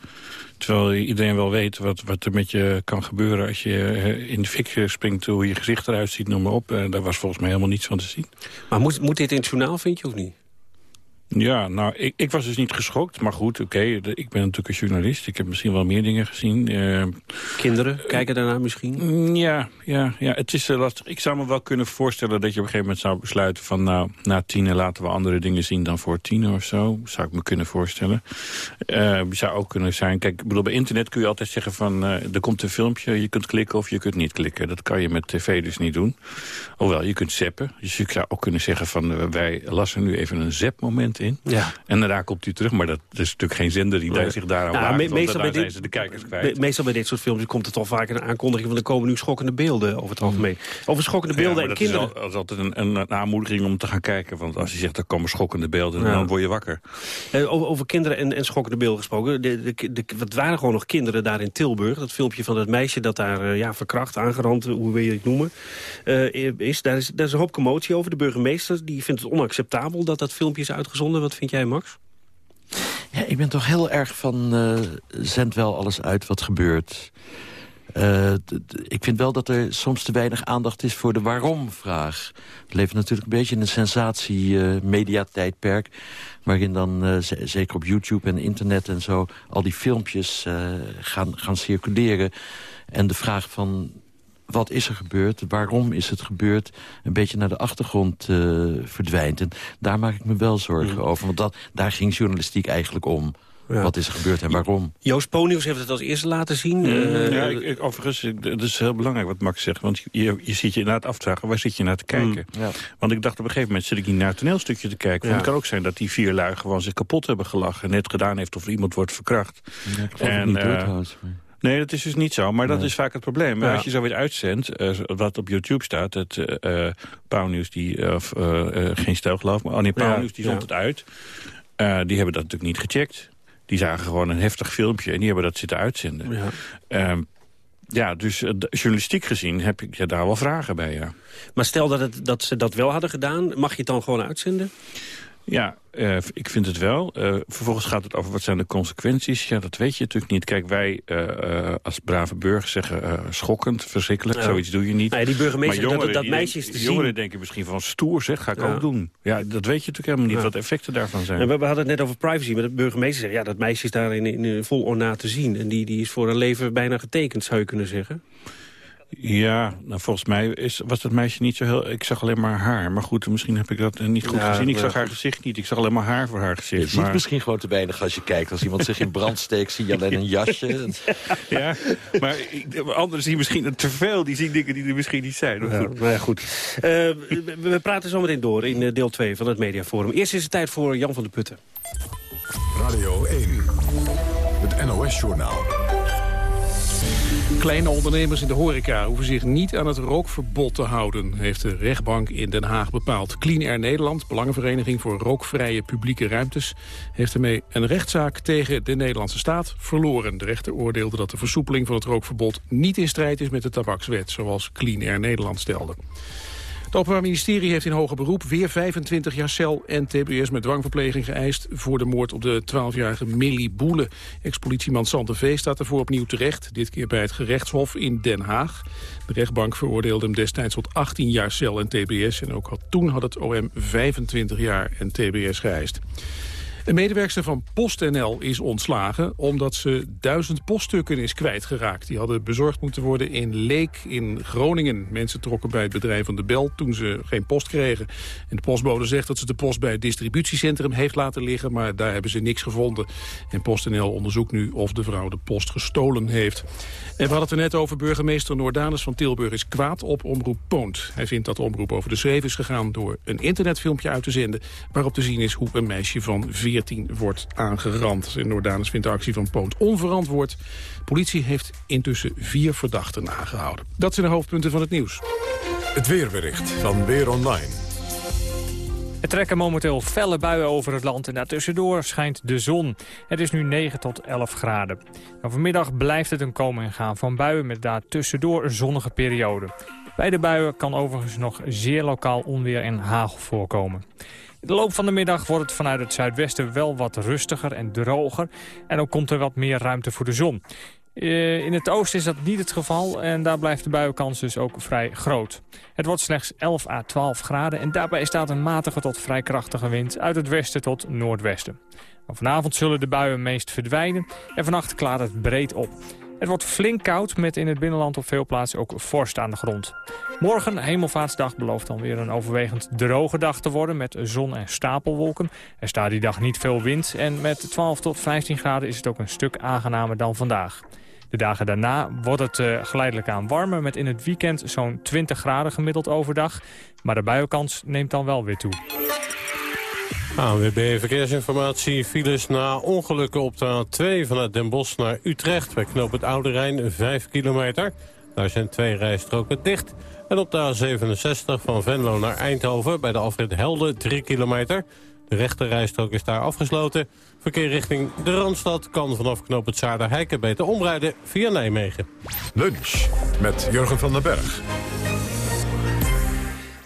Terwijl iedereen wel weet wat, wat er met je kan gebeuren als je eh, in de fik springt, hoe je gezicht eruit ziet, noem maar op. Eh, daar was volgens mij helemaal niets van te zien. Maar moet, moet dit in het journaal, vind je, of niet? Ja, nou, ik, ik was dus niet geschokt. Maar goed, oké, ik ben natuurlijk een journalist. Ik heb misschien wel meer dingen gezien. Eh, Kinderen kijken daarna misschien? Mm, Ja, ja, ja, het is eh, lastig. Ik zou me wel kunnen voorstellen dat je op een gegeven moment zou besluiten van... nou, na tienen laten we andere dingen zien dan voor tienen of zo. Zou ik me kunnen voorstellen. Eh zou ook kunnen zijn... Kijk, ik bedoel, bij internet kun je altijd zeggen van... eh, er komt een filmpje, je kunt klikken of je kunt niet klikken. Dat kan je met tv dus niet doen. Hoewel, je kunt zappen. Dus je zou ook kunnen zeggen van... eh, wij lassen nu even een zapmoment in. Ja. En daarna komt u terug. Maar dat, is natuurlijk geen zender die daar zich daaraan meestal daar bij zijn dit- ze de kijkers kwijt. Meestal bij dit soort filmpjes komt er toch vaak een aankondiging... van er komen nu schokkende beelden over het algemeen. Over schokkende Mm. Ja, beelden en kinderen. Is, al- dat is altijd een, een, een aanmoediging om te gaan kijken. Want als je zegt, er komen schokkende beelden, Ja. dan word je wakker. Eh, over, over kinderen en, en schokkende beelden gesproken. De, de, de, het waren gewoon nog kinderen daar in Tilburg. Dat filmpje van dat meisje dat daar eh, ja, verkracht, aangerand, hoe wil je het noemen, eh, is. Daar, is. daar is een hoop commotie over. De burgemeester die vindt het onacceptabel dat dat filmpje is uitgezonden. Wat vind jij, Max? Ja, ik ben toch heel erg van eh, zend wel alles uit wat gebeurt. Eh, ik vind wel dat er soms te weinig aandacht is voor de waarom-vraag. We leven natuurlijk een beetje in een sensatie-mediatijdperk... waarin dan, eh, zeker op YouTube en internet en zo... al die filmpjes eh, gaan, gaan circuleren. En de vraag van wat is er gebeurd, waarom is het gebeurd... een beetje naar de achtergrond eh, verdwijnt. En daar maak ik me wel zorgen over. Want dat, daar ging journalistiek eigenlijk om. Ja. Wat is er gebeurd en waarom? Joost Ponius heeft het als eerste laten zien. Eh, ja, ik, ik- overigens, het is heel belangrijk wat Max zegt. Want je, je ziet je inderdaad afvragen, waar zit je naar te kijken? ja. Want ik dacht op een gegeven moment zit ik niet naar een toneelstukje te kijken. Want Ja. het kan ook zijn dat die vier lui gewoon zich kapot hebben gelachen. En net gedaan heeft of er iemand wordt verkracht. Ja, ik geloof het niet, eh. Maar- Nee, dat is dus niet zo. Maar dat is vaak het probleem. Ja. Als je zoiets uitzendt, eh, wat op YouTube staat... het uh, Pauwnieuws, die, eh, of eh, eh, geen stel geloof maar... Oh nee, Pauwnieuws, die Ja, zond het uit. Eh, die hebben dat natuurlijk niet gecheckt. Die zagen gewoon een heftig filmpje en die hebben dat zitten uitzenden. Ja. Ehm, ja, dus eh, journalistiek gezien heb ik ja, daar wel vragen bij, ja. Maar stel dat, het, dat ze dat wel hadden gedaan, mag je het dan gewoon uitzenden? Ja, eh, ik vind het wel. Eh, vervolgens gaat het over wat zijn de consequenties. Ja, dat weet je natuurlijk niet. Kijk, wij eh, als brave burgers zeggen schokkend, verschrikkelijk. Ja. Zoiets doe je niet. Nee, die burgemeester, Maar dat- dat meisje is te Jongeren zien. denken misschien van stoer zeg, ga ik Ja. ook doen. Ja, dat weet je natuurlijk helemaal niet, Ja. wat de effecten daarvan zijn. En we, hadden het net over privacy, maar de burgemeester zegt... ja, dat meisje is daar in vol ornaat te zien. En die, die is voor een leven bijna getekend, zou je kunnen zeggen. Ja, nou, volgens mij is, was dat meisje niet zo heel... Ik zag alleen maar haar. Maar goed, misschien heb ik dat eh, niet goed Ja, gezien. Ik zag haar gezicht niet. Ik zag alleen maar haar voor haar Je gezicht. ziet maar... misschien gewoon te weinig als je kijkt. Als iemand zich in brand steekt, zie je alleen een jasje. Ja, maar anderen zien misschien te veel. Die zien dingen die er misschien niet zijn. Maar goed. nou ja, goed. Eh, we, we praten zo meteen door in eh, deel 2 van het Mediaforum. Eerst is het tijd voor Jan van de Putten. Radio 1, het NOS-journaal. Kleine ondernemers in de horeca hoeven zich niet aan het rookverbod te houden, heeft de rechtbank in Den Haag bepaald. Clean Air Nederland, belangenvereniging voor rookvrije publieke ruimtes, heeft ermee een rechtszaak tegen de Nederlandse staat verloren. De rechter oordeelde dat de versoepeling van het rookverbod niet in strijd is met de tabakswet, zoals Clean Air Nederland stelde. Het Openbaar Ministerie heeft in hoger beroep weer 25 jaar cel en tbs met dwangverpleging geëist voor de moord op de 12-jarige Millie Boele. Ex-politieman Sander V staat ervoor opnieuw terecht, dit keer bij het gerechtshof in Den Haag. De rechtbank veroordeelde hem destijds tot 18 jaar cel en tbs en ook had, toen had het OM 25 jaar en tbs geëist. Een medewerkster van PostNL is ontslagen omdat ze duizend poststukken is kwijtgeraakt. Die hadden bezorgd moeten worden in Leek in Groningen. Mensen trokken bij het bedrijf van de bel toen ze geen post kregen. En de postbode zegt dat ze de post bij het distributiecentrum heeft laten liggen... maar daar hebben ze niks gevonden. En PostNL onderzoekt nu of de vrouw de post gestolen heeft. En we hadden het er net over burgemeester Noordanus van Tilburg is kwaad op Omroep Poont. Hij vindt dat de omroep over de schreef is gegaan door een internetfilmpje uit te zenden... waarop te zien is hoe een meisje van 14 A14 wordt aangerand. In Noordanus vindt de actie van Poont onverantwoord. Politie heeft intussen vier verdachten aangehouden. Dat zijn de hoofdpunten van het nieuws. Het weerbericht van Weer Online. Er trekken momenteel felle buien over het land en daartussendoor schijnt de zon. Het is nu 9 tot 11 graden. Nou, vanmiddag blijft het een komen en gaan van buien met daartussendoor een zonnige periode. Bij de buien kan overigens nog zeer lokaal onweer en hagel voorkomen. In de loop van de middag wordt het vanuit het zuidwesten wel wat rustiger en droger. En ook komt er wat meer ruimte voor de zon. Uh, in het oosten is dat niet het geval en daar blijft de buienkans dus ook vrij groot. Het wordt slechts 11 à 12 graden en daarbij staat een matige tot vrij krachtige wind uit het westen tot noordwesten. Vanavond zullen de buien meest verdwijnen en vannacht klaart het breed op. Het wordt flink koud met in het binnenland op veel plaatsen ook vorst aan de grond. Morgen, hemelvaartsdag, belooft dan weer een overwegend droge dag te worden met zon en stapelwolken. Er staat die dag niet veel wind en met 12 tot 15 graden is het ook een stuk aangenamer dan vandaag. De dagen daarna wordt het uh, geleidelijk aan warmer... met in het weekend zo'n 20 graden gemiddeld overdag. Maar de buienkans neemt dan wel weer toe. ANWB Verkeersinformatie. Files na ongelukken op de A2 vanuit Den Bosch naar Utrecht... bij knoop het Oude Rijn, 5 kilometer. Daar zijn twee rijstroken dicht. En op de A67 van Venlo naar Eindhoven... bij de afrit Helden, 3 kilometer... De rechterrijstrook is daar afgesloten. Verkeer richting de Randstad kan vanaf knoop het Zaarderheiken beter omrijden via Nijmegen. Lunch met Jurgen van den Berg.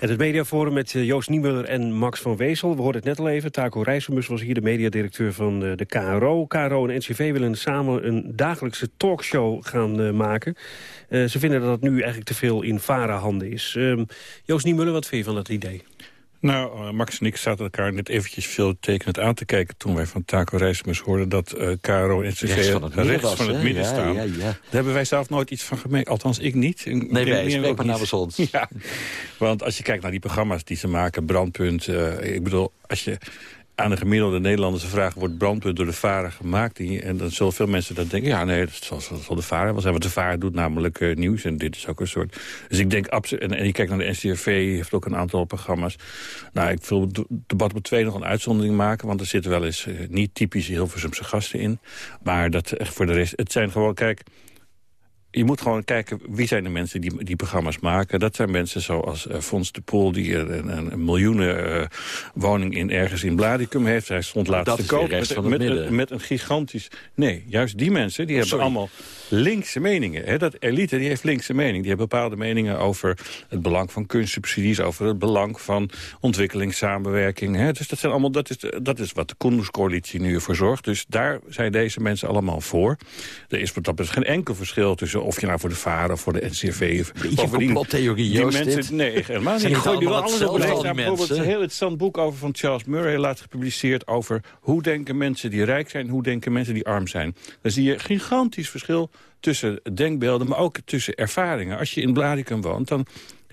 Het mediaforum met eh, Joost Niemuller en Max van Wezel. We hoorden het net al even. Taco Rijsselmus was hier de mediadirecteur van de, de KRO. KRO en NCV willen samen een dagelijkse talkshow gaan uh, maken. Ze vinden dat dat nu eigenlijk te veel in handen is. Uh, Joost Niemuller, wat vind je van dat idee? Nou, uh, Max en ik zaten elkaar net eventjes veel tekenend aan te kijken... toen wij van Taco Reismus hoorden dat uh, KRO en NCV rechts van het midden, rechts van het midden ja, staan. Ja, ja. Daar hebben wij zelf nooit iets van gemerkt. Althans, ik niet. Nee, wij spreken maar namens ons. Ja, want als je kijkt naar die programma's die ze maken, Brandpunt... Uh, ik bedoel, als je aan de gemiddelde Nederlandse vraag... wordt brandpunt door de varen gemaakt? En dan zullen veel mensen dat denken... ja, nee, dat zal, de varen wel zijn. Want de varen doet namelijk uh, nieuws. En dit is ook een soort... Dus ik denk. En, je kijkt naar de NCRV, heeft ook een aantal programma's. Nou, ik wil debat op twee nog een uitzondering maken... want er zitten wel eens uh, niet typisch Hilversumse gasten in. Maar dat echt voor de rest... Het zijn gewoon, kijk je moet gewoon kijken wie zijn de mensen die die programma's maken. Dat zijn mensen zoals uh, Fons de Poel... die een, een, een miljoenen uh, woning in, ergens in Bladicum heeft. Hij stond laatst te koop met, met, met, met, een gigantisch... Nee, juist die mensen die oh, hebben allemaal linkse meningen. Hè? Dat elite die heeft linkse mening. Die hebben bepaalde meningen over het belang van kunstsubsidies... over het belang van ontwikkelingssamenwerking. Hè? Dus dat, zijn allemaal, dat, is, dat is wat de Koenderscoalitie nu voor zorgt. Dus daar zijn deze mensen allemaal voor. Er is wat dat betreft geen enkel verschil tussen of je nou voor de VARA of voor de NCRV... Beetje complottheorie, die mensen, Nee, helemaal niet. Ik gooi nu wel alles op een bijvoorbeeld een heel interessant boek over van Charles Murray... laat gepubliceerd over hoe denken mensen die rijk zijn... hoe denken mensen die arm zijn. Dan zie je een gigantisch verschil tussen denkbeelden, maar ook tussen ervaringen. Als je in Blaricum woont, dan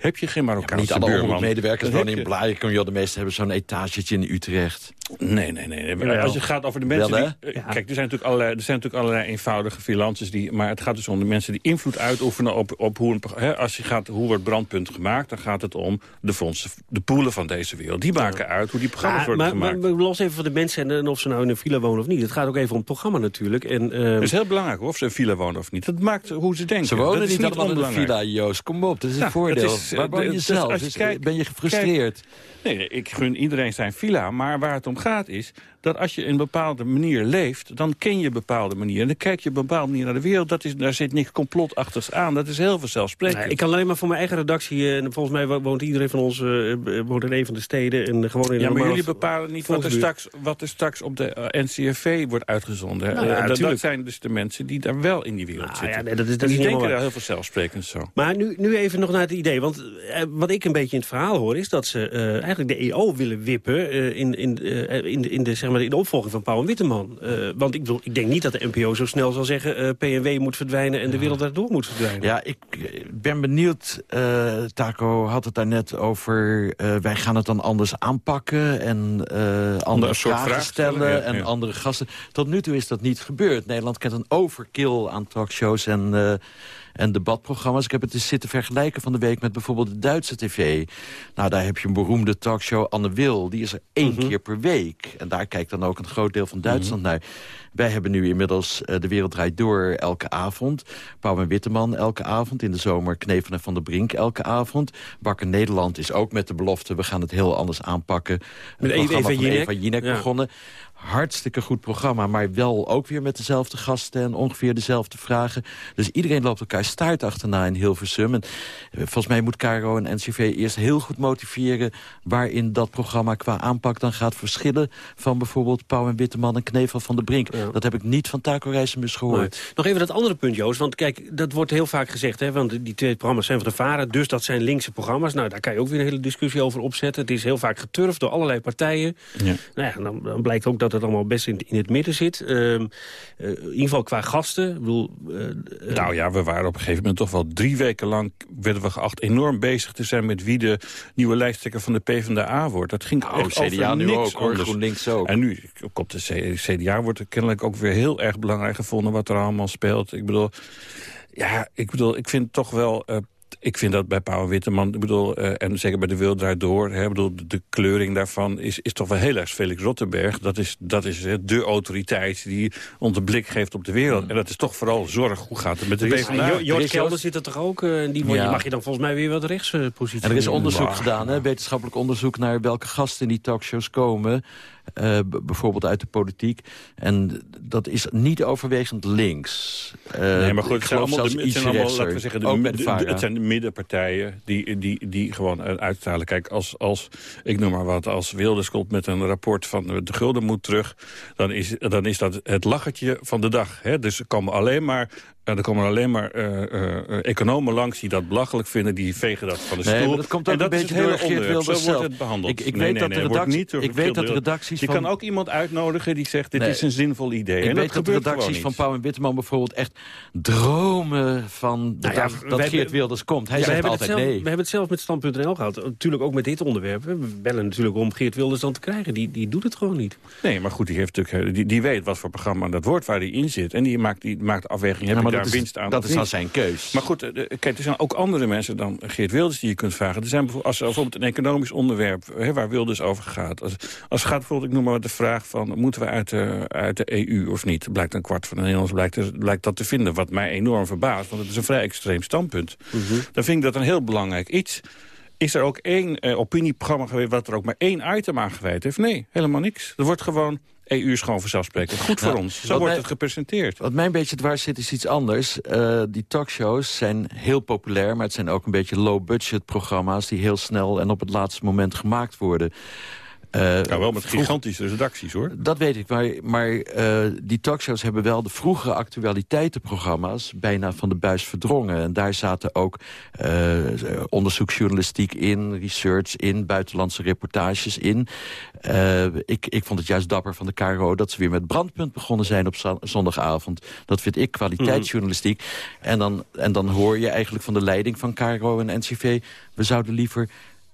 heb je geen Marokkaanse ja, Niet alle medewerkers wonen in Blarikum. De meeste hebben zo'n etagetje in Utrecht. Nee, nee, nee. Als het gaat over de mensen die... Eh, kijk, er zijn, natuurlijk allerlei, er zijn natuurlijk allerlei eenvoudige freelancers die... Maar het gaat dus om de mensen die invloed uitoefenen op, op hoe... Een, hè, als je gaat, hoe wordt brandpunt gemaakt... dan gaat het om de fondsen, de poelen van deze wereld. Die maken uit hoe die programma's worden gemaakt. Maar, los even van de mensen en, of ze nou in een villa wonen of niet. Het gaat ook even om het programma natuurlijk. En, uh... Het is heel belangrijk of ze in een villa wonen of niet. Dat maakt hoe ze denken. Ze wonen dat niet allemaal in een villa, Joost. Kom op, dat is een voordeel. Waar woon je zelf? ben je gefrustreerd? nee, ik gun iedereen zijn villa. Maar waar het om gaat is dat als je in een bepaalde manier leeft... dan ken je een bepaalde manier. En dan kijk je op een bepaalde manier naar de wereld. Dat is, daar zit niks complotachtigs aan. Dat is heel vanzelfsprekend. Nee, ik kan alleen maar voor mijn eigen redactie... Eh, en volgens mij woont iedereen van ons uh, woont in een van de steden. En gewoon in ja, maar jullie bepalen niet wat er, straks, wat er straks op de uh, NCRV wordt uitgezonden. Nou, ja, dat, dat, zijn dus de mensen die daar wel in die wereld nou, zitten. Ja, nee, dat is, dat die denken daar heel vanzelfsprekend zo. Maar nu, nu even nog naar het idee. Want wat ik een beetje in het verhaal hoor... is dat ze eigenlijk de EO willen wippen... in, in, in, de, in de, zeg maar, in de opvolging van Pauw en Witteman. Uh, want ik, bedoel, ik denk niet dat de NPO zo snel zal zeggen... Uh, PNW moet verdwijnen en de wereld daardoor moet verdwijnen. Ja, ik ben benieuwd. Uh, Taco had het daarnet over... wij gaan het dan anders aanpakken en andere vragen stellen... en andere gasten. Tot nu toe is dat niet gebeurd. Nederland kent een overkill aan talkshows en en debatprogramma's. Ik heb het eens zitten vergelijken van de week met bijvoorbeeld de Duitse tv. Nou, daar heb je een beroemde talkshow, Anne Wil. Die is er één keer per week. En daar kijkt dan ook een groot deel van Duitsland naar. Wij hebben nu inmiddels uh, De Wereld Draait Door elke avond. Pauw en Witteman elke avond. In de zomer Knevelen van der Brink elke avond. Bakker Nederland is ook met de belofte... we gaan het heel anders aanpakken. Met Eva, van Jinek. Eva Jinek Ja. begonnen. Hartstikke goed programma, maar wel ook weer met dezelfde gasten... en ongeveer dezelfde vragen. Dus iedereen loopt elkaar staart achterna in Hilversum. En eh, volgens mij moet Caro en NCV eerst heel goed motiveren... waarin dat programma qua aanpak dan gaat verschillen... van bijvoorbeeld Pauw en Witteman en Knevel van de Brink. Dat heb ik niet van Taco Rijssemus gehoord. Nee. Nog even dat andere punt, Joost. Want kijk, dat wordt heel vaak gezegd. Hè, want die twee programma's zijn van de VARA, dus dat zijn linkse programma's. Nou, daar kan je ook weer een hele discussie over opzetten. Het is heel vaak geturfd door allerlei partijen. Ja. Nou ja, dan, dan blijkt ook dat het allemaal best in, in het midden zit. Ehm, eh, in ieder geval qua gasten. Ik bedoel, eh, eh, Nou ja, we waren op een gegeven moment toch wel drie weken lang... werden we geacht enorm bezig te zijn met wie de nieuwe lijsttrekker van de PvdA wordt. Dat ging Nou, echt CDA over nu niks ook, hoor. anders. GroenLinks ook. En nu op de CDA wordt er kennelijk ook weer heel erg belangrijk gevonden... wat er allemaal speelt. Ik bedoel, ja, ik bedoel, ik vind toch wel... eh, ik vind dat bij Pauw Witteman, ik bedoel, eh, en zeker bij de Wereld Draait Door... Hè, ik bedoel, de, de kleuring daarvan is, is toch wel heel erg Felix Rottenberg. Dat is, dat is hè, de autoriteit die onze blik geeft op de wereld. En dat is toch vooral zorg, hoe gaat het met de er PvdA? Er Jort Kelder zit er toch ook? eh, en die je- Ja. mag je dan volgens mij weer wat rechtspositie En er is onderzoek gedaan, hè, wetenschappelijk onderzoek... naar welke gasten in die talkshows komen. Eh, bijvoorbeeld uit de politiek. En dat is niet overwegend links. Eh, nee, maar goed, het zijn allemaal, de, zelfs het iets zijn allemaal, laten we zeggen, de, de de- het zijn de middenpartijen die, die, die gewoon uitstralen. Kijk, als, als, ik noem maar wat, als Wilders komt met een rapport van de gulden moet terug... dan is, dan is dat het lachertje van de dag. Hè? Dus er komen alleen maar... er komen alleen maar eh, eh, economen langs die dat belachelijk vinden. Die vegen dat van de Nee, stoel. maar dat komt en dat een is beetje het door Geert. Wilders Zo wordt zelf. het behandeld. Ik- ik Nee, weet nee, dat nee, de wordt redactie- niet ik weet dat de redacties Je van- kan ook iemand uitnodigen die zegt... dit Nee. is een zinvol idee. Ik en weet dat de gebeurt gewoon redacties van. Pauw en Witteman bijvoorbeeld echt dromen van de Nou ja, dag dat Geert Wilders komt. Hij Ja, we zegt hebben altijd het zelf, nee. We hebben het zelf met Stand.nl gehad. Natuurlijk ook met dit onderwerp. We bellen natuurlijk om Geert Wilders dan te krijgen. Die, die doet het gewoon niet. Nee, maar goed, die, heeft natuurlijk, eh, die, die weet wat voor programma dat wordt waar hij in zit. En die maakt, die maakt de afweging, daar is- winst aan dat is dan zijn keus. Maar goed, eh, de- kijk, er zijn ook andere mensen dan Geert Wilders die je kunt vragen. Er zijn bijvoorbeeld, als er bijvoorbeeld een economisch onderwerp hè, waar Wilders over gaat. Als, als het gaat bijvoorbeeld, ik noem maar de vraag van... moeten we uit de, uit de EU of niet? Blijkt een kwart van de Nederlanders blijkt, blijkt dat te vinden. Wat mij enorm verbaast, want het is een vrij extreem standpunt. Dan vind ik dat een heel belangrijk iets. Is er ook één eh, opinieprogramma geweest... wat er ook maar één item aan gewijd heeft? Nee, helemaal niks. Er wordt gewoon... EU is gewoon vanzelfsprekend. Goed voor Ja, ons. Zo wordt mij- het gepresenteerd. Wat mij een beetje dwars zit is iets anders. Eh, die talkshows zijn heel populair, maar het zijn ook een beetje low-budget programma's... die heel snel en op het laatste moment gemaakt worden. Eh, Ja, wel met vroeg- gigantische redacties, hoor. Dat weet ik, maar, maar eh, die talkshows hebben wel de vroegere actualiteitenprogramma's bijna van de buis verdrongen. En daar zaten ook eh, onderzoeksjournalistiek in, research in, buitenlandse reportages in. Ik, ik vond het juist dapper van de KRO dat ze weer met brandpunt begonnen zijn op zondagavond. Dat vind ik kwaliteitsjournalistiek. En, dan, en dan hoor je eigenlijk van de leiding van KRO en NCV... we zouden liever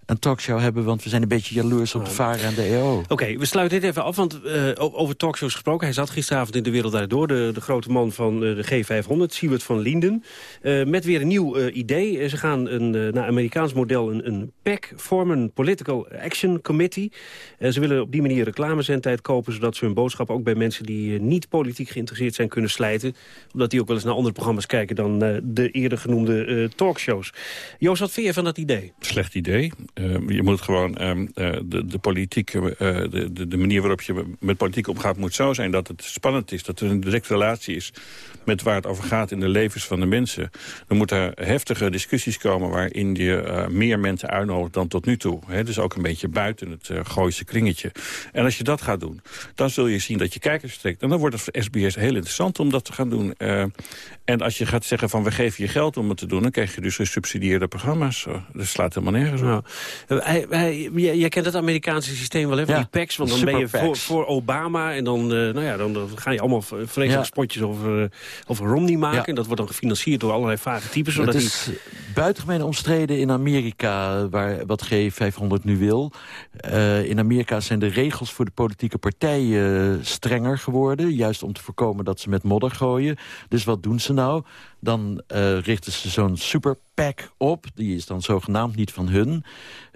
een talkshow hebben, want we zijn een beetje jaloers op de VARA en de EO. Oké, we sluiten dit even af, want eh, o- over talkshows gesproken. Hij zat gisteravond in de Wereld Draait Door, de, de grote man van eh, de G500, Siebert van Linden. eh, met weer een nieuw eh, idee. Ze gaan een, eh, naar Amerikaans model een, een PAC vormen, een Political Action Committee. Eh, ze willen op die manier reclamezendtijd kopen, zodat ze hun boodschap ook bij mensen die niet politiek geïnteresseerd zijn kunnen slijten. Omdat die ook wel eens naar andere programma's kijken dan eh, de eerder genoemde eh, talkshows. Joost, wat vind je van dat idee? Slecht idee. Eh, je moet gewoon ehm, eh, de, de politiek, eh, de, de, de manier waarop je met politiek omgaat moet zo zijn dat het spannend is. Dat er een directe relatie is met waar het over gaat in de levens van de mensen. Er moeten heftige discussies komen waarin je eh, meer mensen uitnodigt dan tot nu toe. Dus ook een beetje buiten het Gooise kringetje. En als je dat gaat doen, dan zul je zien dat je kijkers trekt. En dan wordt het voor SBS heel interessant om dat te gaan doen. En als je gaat zeggen van we geven je geld om het te doen... dan krijg je dus gesubsidieerde programma's. Dat slaat helemaal nergens op. Nou, hij, hij, jij, jij kent het Amerikaanse systeem wel, hè? Van Ja, die packs, want dan ben je voor, voor Obama... en dan, uh, nou ja, dan, ga je allemaal vreselijke Ja. spotjes over, uh, over Romney maken. En dat wordt dan gefinancierd door allerlei vage types. Het Zodat is die... buitengemeen omstreden in Amerika, waar, wat G500 nu wil. Uh, in Amerika zijn de regels voor de politieke partijen strenger geworden. Juist om te voorkomen dat ze met modder gooien. Dus wat doen ze nou? Dan eh, richten ze zo'n super PAC op. Die is dan zogenaamd niet van hun.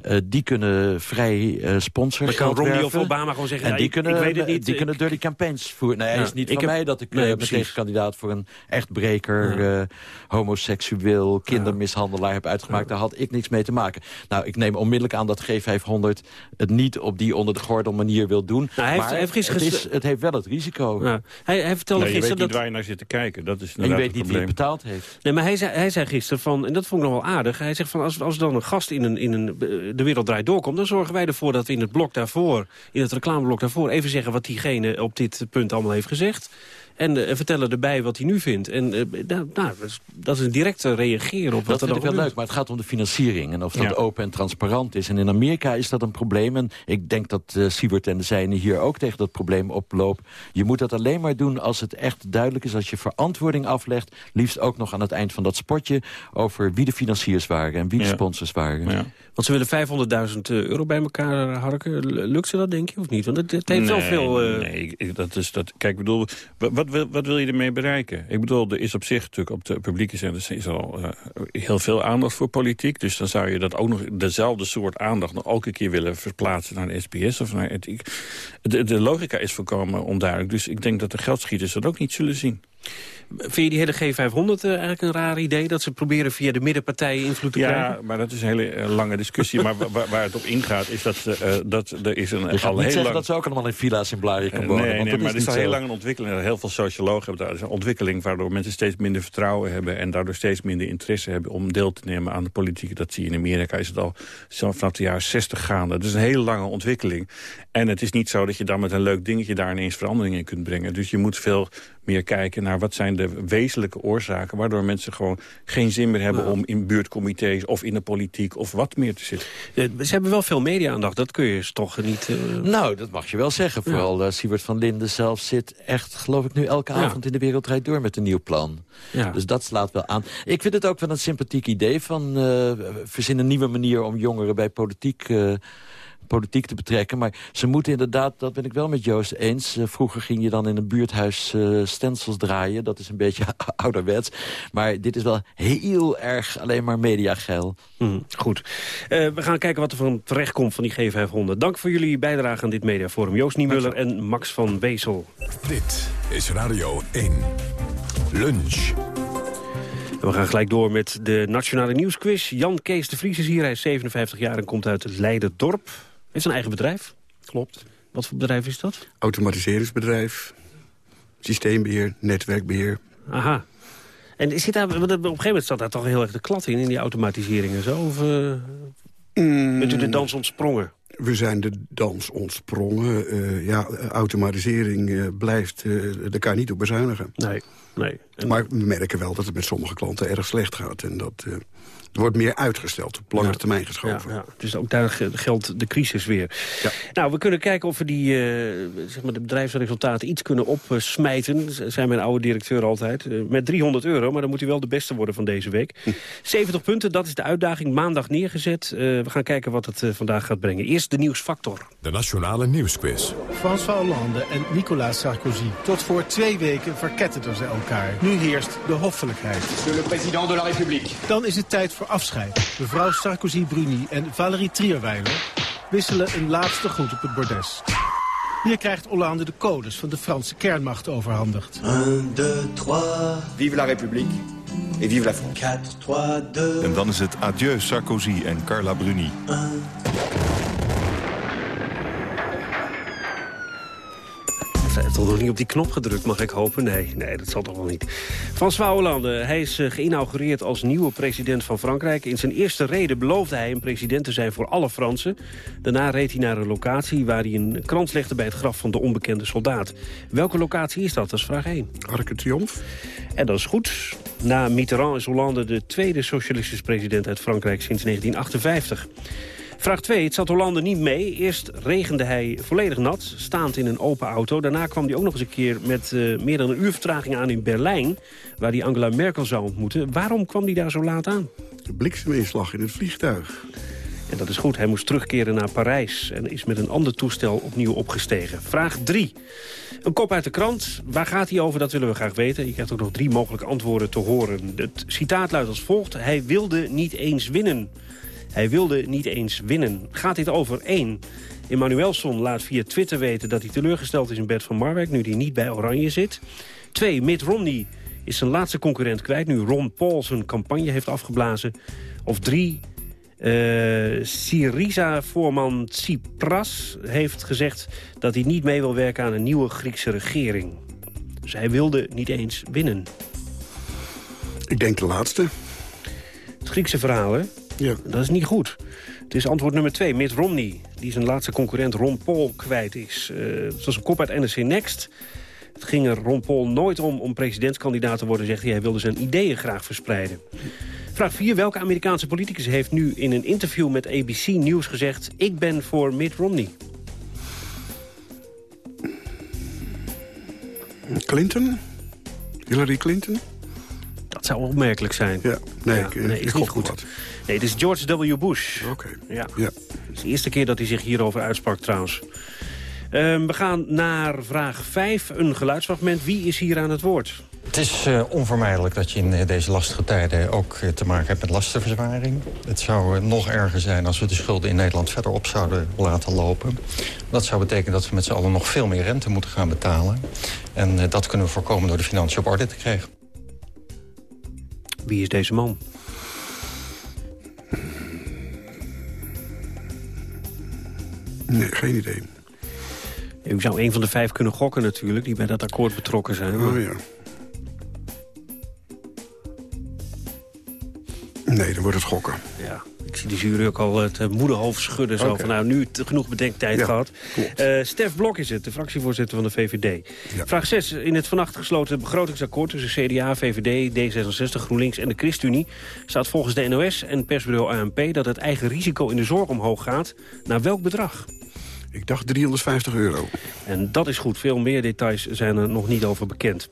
Uh, die kunnen vrij uh, sponsoren. kan Romney of Obama gewoon zeggen... En ja, die ik, kunnen, ik weet het niet. Die kunnen dirty campaigns voeren. Nee, Ja, het is niet ik van heb- mij dat ik Nee, nee, precies. meteen kandidaat voor een echtbreker, eh, homoseksueel, kindermishandelaar heb uitgemaakt. Daar had ik niks mee te maken. Nou, ik neem onmiddellijk aan dat G500 het niet op die onder de gordel manier wil doen. Nou, hij heeft- maar hij heeft gisteren het, is, het heeft wel het risico. Ja. Hij, hij vertelde Nee, je weet gisteren niet dat... waar je naar zit te kijken. Dat is En je weet niet wie het betaald heeft. Nee, maar hij zei, hij zei gisteren van, en dat vond ik nog wel aardig... hij zegt van, als, als dan een gast in, een, in een, eh, de wereld draait doorkomt... dan zorgen wij ervoor dat we in het blok daarvoor, in het reclameblok daarvoor... even zeggen wat diegene op dit punt allemaal heeft gezegd. En eh, vertellen erbij wat hij nu vindt. En eh, nou, nou, dat, is, dat is een directe reageren op wat Dat er vind ik wel leuk, maar het gaat om de financiering. En of dat Ja. open en transparant is. En in Amerika is dat een probleem. En ik denk dat eh Siebert en de zijnen hier ook tegen dat probleem oplopen. Je moet dat alleen maar doen als het echt duidelijk is. Als je verantwoording aflegt. Liefst ook nog aan het eind van dat spotje. Over wie de financiers waren en wie de Ja. sponsors waren. Want ze willen 500.000 euro bij elkaar eh, harken. Lukt ze dat, denk je, of niet? Want het, het heeft wel Nee, veel... eh, Nee, ik- dat is dat. Kijk, ik bedoel, wat, wat, wil- wat wil je ermee bereiken? Ik bedoel, er is op zich natuurlijk op de publieke zenders is al eh, heel veel aandacht voor politiek. Dus dan zou je dat ook nog dezelfde soort aandacht nog elke keer willen verplaatsen naar de SBS of naar De, de logica is volkomen onduidelijk. Dus ik denk dat de geldschieters dat ook niet zullen zien. Vind je die hele G500 eh, eigenlijk een raar idee? Dat ze proberen via de middenpartijen invloed te Ja, krijgen? maar dat is een hele eh, lange discussie. maar wa- wa- waar het op ingaat is dat, eh, dat er is een Je al gaat niet heel zeggen lang... dat ze ook allemaal in villa's in Blarikum Eh, wonen. nee, want nee, dat maar is er is al heel lang een ontwikkeling. Heel veel sociologen hebben daar. Het is een ontwikkeling waardoor mensen steeds minder vertrouwen hebben... en daardoor steeds minder interesse hebben om deel te nemen aan de politiek. Dat zie je in Amerika, is het al zo vanaf de jaren 60 gaande. Het is een hele lange ontwikkeling. En het is niet zo dat je dan met een leuk dingetje daar ineens verandering in kunt brengen. Dus je moet veel meer kijken naar wat zijn de wezenlijke oorzaken... waardoor mensen gewoon geen zin meer hebben om in buurtcomité's... of in de politiek of wat meer te zitten. Eh, Ze hebben wel veel media-aandacht. Dat kun je toch niet... eh, Nou, dat mag je wel zeggen. Vooral eh Siebert van Linden zelf zit echt, geloof ik nu, elke Ja. avond in de wereld draait door met een nieuw plan. Ja. Dus dat slaat wel aan. Ik vind het ook wel een sympathiek idee van uh, verzin een nieuwe manier om jongeren bij politiek... Politiek te betrekken. Maar ze moeten inderdaad, dat ben ik wel met Joost eens... Uh, vroeger ging je dan in een buurthuis uh, stencils draaien. Dat is een beetje ouderwets. Maar dit is wel heel erg alleen maar mediageil. Mm, goed. Uh, we gaan kijken wat er van terecht komt van die G500. Dank voor jullie bijdrage aan dit mediaforum. Joost Niemuller en Max van Wezel. Dit is Radio 1. Lunch. We gaan gelijk door met de Nationale Nieuwsquiz. Jan Kees de Vries is hier. Hij is 57 jaar en komt uit. Hij heeft een eigen bedrijf. Klopt. Wat voor bedrijf is dat? Automatiseringsbedrijf, systeembeheer, netwerkbeheer. Aha. En zit daar, op een gegeven moment staat daar toch heel erg de klad in, in die automatisering en zo? Of uh, mm, bent u de dans ontsprongen? We zijn de dans ontsprongen. Uh, ja, automatisering uh, blijft, daar kan je niet op bezuinigen. Nee, nee. En... Maar we merken wel dat het met sommige klanten erg slecht gaat. En dat... Er wordt meer uitgesteld, op langere ja. termijn geschoven. Ja, ja. Dus ook daar geldt de crisis weer. Ja. Nou, we kunnen kijken of we die, uh, zeg maar de bedrijfsresultaten iets kunnen opsmijten. Zijn mijn oude directeur altijd. Uh, met 300 euro, maar dan moet hij wel de beste worden van deze week. Hm. 70 punten, dat is de uitdaging. Maandag neergezet. Uh, we gaan kijken wat het vandaag gaat brengen. Eerst de nieuwsfactor. De Nationale Nieuwsquiz. François Hollande en Nicolas Sarkozy. Tot voor twee weken verketterden ze elkaar. Nu heerst de hoffelijkheid. De le président de la République. Dan is het tijd voor afscheid. Mevrouw Sarkozy-Bruni en Valérie Trierweiler wisselen een laatste groet op het bordes. Hier krijgt Hollande de codes van de Franse kernmacht overhandigd. 1, 2, 3. Vive la République. Et vive la France. 4, 3, 2. En dan is het adieu Sarkozy en Carla Bruni. 1. Heeft toch nog niet op die knop gedrukt, mag ik hopen? Nee, nee, dat zal toch wel niet. François Hollande, hij is uh, geïnaugureerd als nieuwe president van Frankrijk. In zijn eerste reden beloofde hij een president te zijn voor alle Fransen. Daarna reed hij naar een locatie waar hij een krans legde bij het graf van de onbekende soldaat. Welke locatie is dat? Dat is vraag 1. Arc de Triomphe. En dat is goed. Na Mitterrand is Hollande de tweede socialistische president uit Frankrijk sinds 1958. Vraag 2. Het zat Hollande niet mee. Eerst regende hij volledig nat, staand in een open auto. Daarna kwam hij ook nog eens een keer met uh, meer dan een uur vertraging aan in Berlijn... waar hij Angela Merkel zou ontmoeten. Waarom kwam hij daar zo laat aan? De blikseminslag in het vliegtuig. En dat is goed, hij moest terugkeren naar Parijs... en is met een ander toestel opnieuw opgestegen. Vraag 3. Een kop uit de krant. Waar gaat hij over? Dat willen we graag weten. Je krijgt ook nog drie mogelijke antwoorden te horen. Het citaat luidt als volgt. Hij wilde niet eens winnen. Hij wilde niet eens winnen. Gaat dit over 1? Emmanuelson laat via Twitter weten dat hij teleurgesteld is in Bert van Marwijk... nu hij niet bij Oranje zit. 2. Mitt Romney is zijn laatste concurrent kwijt... nu Ron Paul zijn campagne heeft afgeblazen. Of 3. Uh, Syriza-voorman Tsipras heeft gezegd dat hij niet mee wil werken aan een nieuwe Griekse regering. Dus hij wilde niet eens winnen. Ik denk de laatste. Het Griekse verhaal, hè? Ja. Dat is niet goed. Het is antwoord nummer twee, Mitt Romney. Die zijn laatste concurrent Ron Paul kwijt is. Uh, het was een kop uit NRC Next. Het ging er Ron Paul nooit om om presidentskandidaat te worden, zegt hij. Hij wilde zijn ideeën graag verspreiden. Vraag 4. Welke Amerikaanse politicus heeft nu in een interview met ABC News gezegd... ik ben voor Mitt Romney? Clinton? Hillary Clinton? Dat zou opmerkelijk zijn. Ja, nee, Ja, ik, nee, ik is niet goed. wat. Nee, het is George W. Bush. Oké. Ja. Ja. Het is de eerste keer dat hij zich hierover uitsprak trouwens. Ehm, we gaan naar vraag 5, een geluidsfragment. Wie is hier aan het woord? Het is eh, onvermijdelijk dat je in eh, deze lastige tijden ook eh, te maken hebt met lastenverzwaring. Het zou eh, nog erger zijn als we de schulden in Nederland verder op zouden laten lopen. Dat zou betekenen dat we met z'n allen nog veel meer rente moeten gaan betalen. En eh, dat kunnen we voorkomen door de financiën op orde te krijgen. Wie is deze man? Nee, geen idee. U zou een van de vijf kunnen gokken natuurlijk... die bij dat akkoord betrokken zijn. Oh ja. Nee, dan wordt het gokken. Ja, ik zie de jury ook al het eh, moederhoofd schudden. Zo van, nou, nu genoeg bedenktijd Ja, gehad. Eh Stef Blok is het, de fractievoorzitter van de VVD. Vraag 6. In het vannacht gesloten begrotingsakkoord tussen CDA, VVD, D66, GroenLinks en de ChristenUnie... staat volgens de NOS en persbureau ANP dat het eigen risico in de zorg omhoog gaat. Naar welk bedrag? Ik dacht 350 euro. En dat is goed. Veel meer details zijn er nog niet over bekend.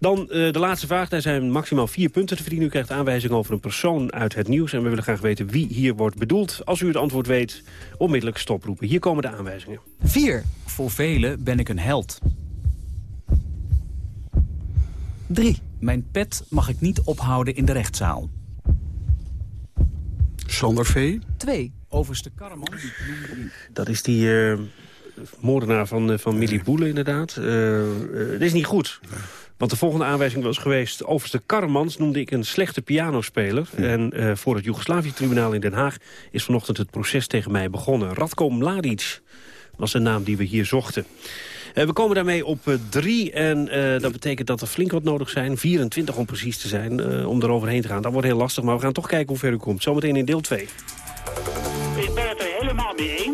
Dan eh, de laatste vraag. Daar zijn maximaal vier punten te verdienen. U krijgt aanwijzing over een persoon uit het nieuws. En we willen graag weten wie hier wordt bedoeld. Als u het antwoord weet, onmiddellijk stoproepen. Hier komen de aanwijzingen. 4. Voor velen ben ik een held. 3. Mijn pet mag ik niet ophouden in de rechtszaal. Sander V. 2. Overste die- Dat is die eh, moordenaar van, eh, van Millie Boele inderdaad. Dit is niet goed. Want de volgende aanwijzing was geweest... Overste Karremans noemde ik een slechte pianospeler. En eh, voor het Joegoslavië-tribunaal in Den Haag... is vanochtend het proces tegen mij begonnen. Radko Mladic was de naam die we hier zochten. Eh, we komen daarmee op eh, drie. En eh, dat betekent dat er flink wat nodig zijn. 24 om precies te zijn, eh, om eroverheen te gaan. Dat wordt heel lastig, maar we gaan toch kijken hoe ver u komt. Zometeen in deel 2. Ik ben het er helemaal mee eens.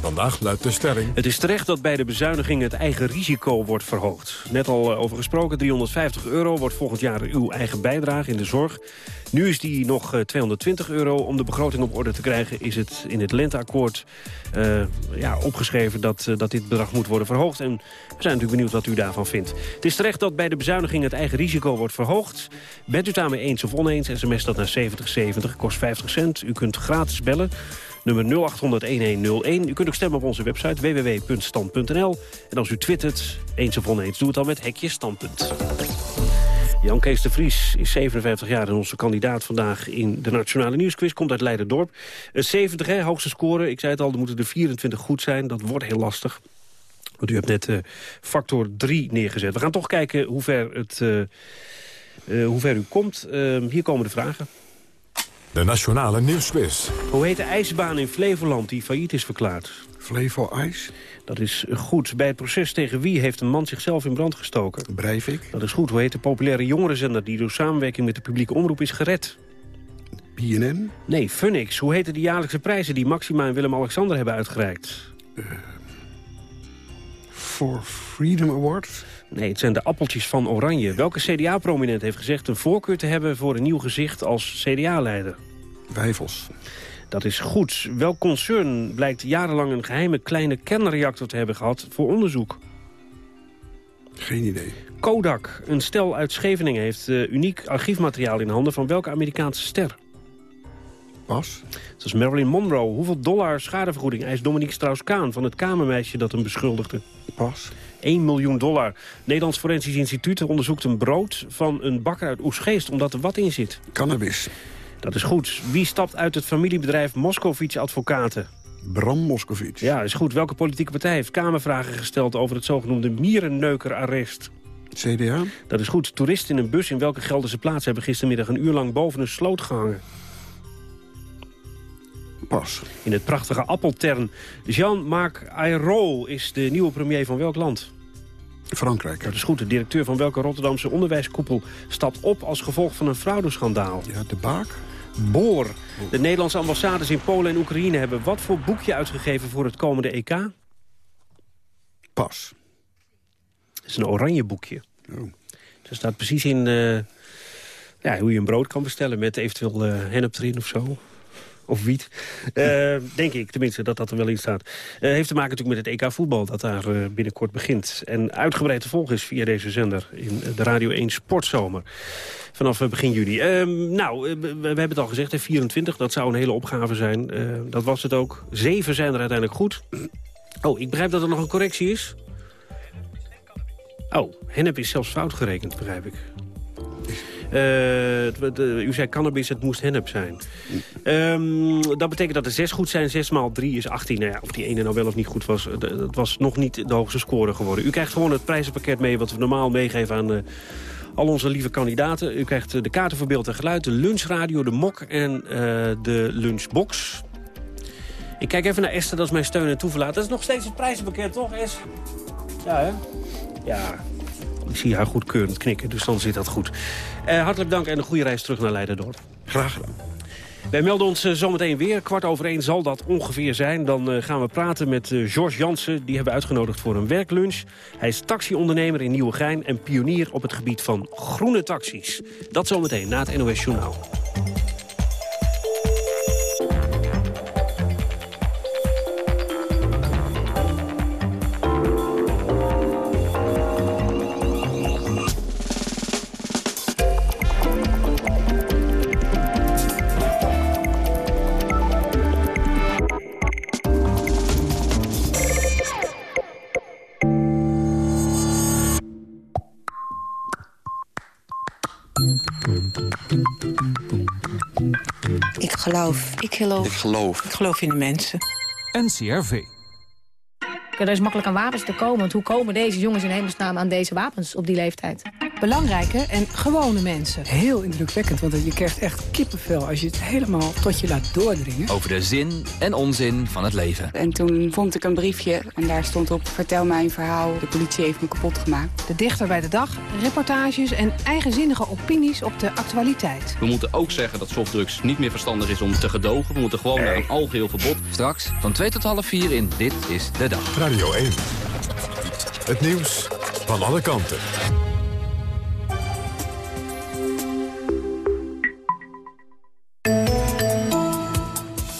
Vandaag luidt de stelling... Het is terecht dat bij de bezuinigingen het eigen risico wordt verhoogd. Net al eh, over gesproken, 350 euro wordt volgend jaar uw eigen bijdrage in de zorg. Nu is die nog eh, 220 euro. Om de begroting op orde te krijgen is het in het lenteakkoord eh, ja, opgeschreven dat, eh, dat dit bedrag moet worden verhoogd. En we zijn natuurlijk benieuwd wat u daarvan vindt. Het is terecht dat bij de bezuiniging het eigen risico wordt verhoogd. Bent u daarmee eens of oneens, sms dat naar 7070, kost 50 cent. U kunt gratis bellen. Nummer 0800-1101. U kunt ook stemmen op onze website www.stand.nl. En als u twittert, eens of oneens, doe het dan met hekje standpunt. Jan Kees de Vries is 57 jaar en onze kandidaat vandaag in de Nationale Nieuwsquiz. Komt uit Leiderdorp. Eh, 70, hè, hoogste score. Ik zei het al, er moeten er 24 goed zijn. Dat wordt heel lastig. Want u hebt net eh, factor 3 neergezet. We gaan toch kijken hoe ver, het, eh, eh, hoe ver u komt. Eh, hier komen de vragen. De Nationale Nieuwsquiz. Hoe heet de ijsbaan in Flevoland die failliet is verklaard? Flevo IJs. Dat is goed. Bij het proces tegen wie heeft een man zichzelf in brand gestoken? Breivik. Dat is goed. Hoe heet de populaire jongerenzender die door samenwerking met de publieke omroep is gered? BNN. Nee, Funix. Hoe heten de jaarlijkse prijzen die Maxima en Willem-Alexander hebben uitgereikt? For Freedom Award. Nee, het zijn de appeltjes van Oranje. Welke CDA-prominent heeft gezegd een voorkeur te hebben voor een nieuw gezicht als CDA-leider? Wijfels. Dat is goed. Welk concern blijkt jarenlang een geheime kleine kernreactor te hebben gehad voor onderzoek? Geen idee. Kodak, een stel uit Scheveningen, heeft uh, uniek archiefmateriaal in handen van welke Amerikaanse ster? Pas. Dat is Marilyn Monroe. Hoeveel dollar schadevergoeding eist Dominique Strauss-Kaan van het kamermeisje dat hem beschuldigde? Pas. 1 miljoen dollar. Nederlands Forensisch Instituut onderzoekt een brood van een bakker uit Oesgeest... omdat er wat in zit. Cannabis. Dat is goed. Wie stapt uit het familiebedrijf Moskovits Advocaten? Bram Moskovits. Ja, is goed. Welke politieke partij heeft Kamervragen gesteld... over het zogenoemde mierenneukerarrest? CDA. Dat is goed. Toeristen in een bus in welke Gelderse plaats... hebben gistermiddag een uur lang boven een sloot gehangen? Pas. In het prachtige Appeltern. Jean-Marc Ayrault is de nieuwe premier van welk land? Frankrijk. Dat is goed. De directeur van welke Rotterdamse onderwijskoepel stapt op als gevolg van een fraudeschandaal? Ja, de Baak. Boor. De Nederlandse ambassades in Polen en Oekraïne hebben wat voor boekje uitgegeven voor het komende EK? Pas. Het is een oranje boekje. Oh. Er staat precies in uh, ja, hoe je een brood kan bestellen met eventueel uh, hennep erin of zo of wiet. Uh, denk ik tenminste dat dat er wel in staat. Uh, heeft te maken natuurlijk met het EK voetbal dat daar uh, binnenkort begint. En uitgebreid te volgen is via deze zender in de Radio 1 Sportzomer. Vanaf begin juli. Ehm, nou, we, hebben het al gezegd, 24, dat zou een hele opgave zijn. dat was het ook. Zeven zijn er uiteindelijk goed. Oh, ik begrijp dat er nog een correctie is. Oh, hennep is zelfs fout gerekend, begrijp ik. Uh, u zei cannabis, het moest hennep zijn. Um, dat betekent dat er zes goed zijn. Zes maal drie is 18. Nou ja, of die ene nou wel of niet goed was, dat was nog niet de hoogste score geworden. U krijgt gewoon het prijzenpakket mee wat we normaal meegeven aan... Uh, al onze lieve kandidaten. U krijgt de kaarten voor beeld en geluid, de lunchradio, de mok en de lunchbox. Ik kijk even naar Esther, dat is mijn steun en toeverlaat. Dat is nog steeds het prijzenpakket, toch, Es? Ja, hè? Ja, ik zie haar goedkeurend knikken, dus dan zit dat goed. Uh, hartelijk dank en een goede reis terug naar Leiderdorp. Graag gedaan. Wij melden ons uh, zometeen weer. Kwart over één zal dat ongeveer zijn. Dan uh, gaan we praten met George Jansen. Die hebben we uitgenodigd voor een werklunch. Hij is taxiondernemer in Nieuwegein en pionier op het gebied van groene taxis. Dat zometeen na het NOS Journaal. Geloof. Ik geloof. Ik geloof. Ik geloof in de mensen. NCRV. Er is makkelijk aan wapens te komen. Want hoe komen deze jongens in hemelsnaam aan deze wapens op die leeftijd? Belangrijke en gewone mensen. Heel indrukwekkend, want je krijgt echt kippenvel als je het helemaal tot je laat doordringen. Over de zin en onzin van het leven. En toen vond ik een briefje en daar stond op... vertel mijn verhaal, de politie heeft me kapot gemaakt. De dichter bij de dag, reportages en eigenzinnige opinies op de actualiteit. We moeten ook zeggen dat softdrugs niet meer verstandig is om te gedogen. We moeten gewoon naar een algeheel verbod. Straks van 2 tot half 4 in Dit is de Dag. Radio 1. Het nieuws van alle kanten.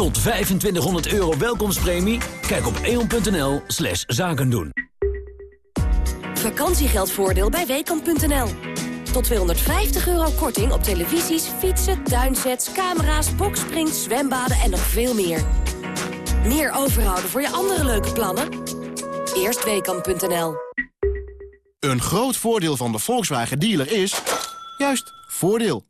tot 2500 euro welkomstpremie? Kijk op eon.nl slash zakendoen. Vakantiegeldvoordeel bij Weekamp.nl. Tot 250 euro korting op televisies, fietsen, tuinsets, camera's, boksprings, zwembaden en nog veel meer. Meer overhouden voor je andere leuke plannen? Eerst Weekamp.nl. Een groot voordeel van de Volkswagen dealer is... juist, voordeel.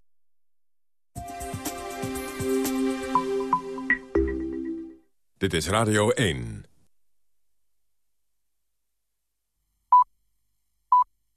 Dit is Radio 1.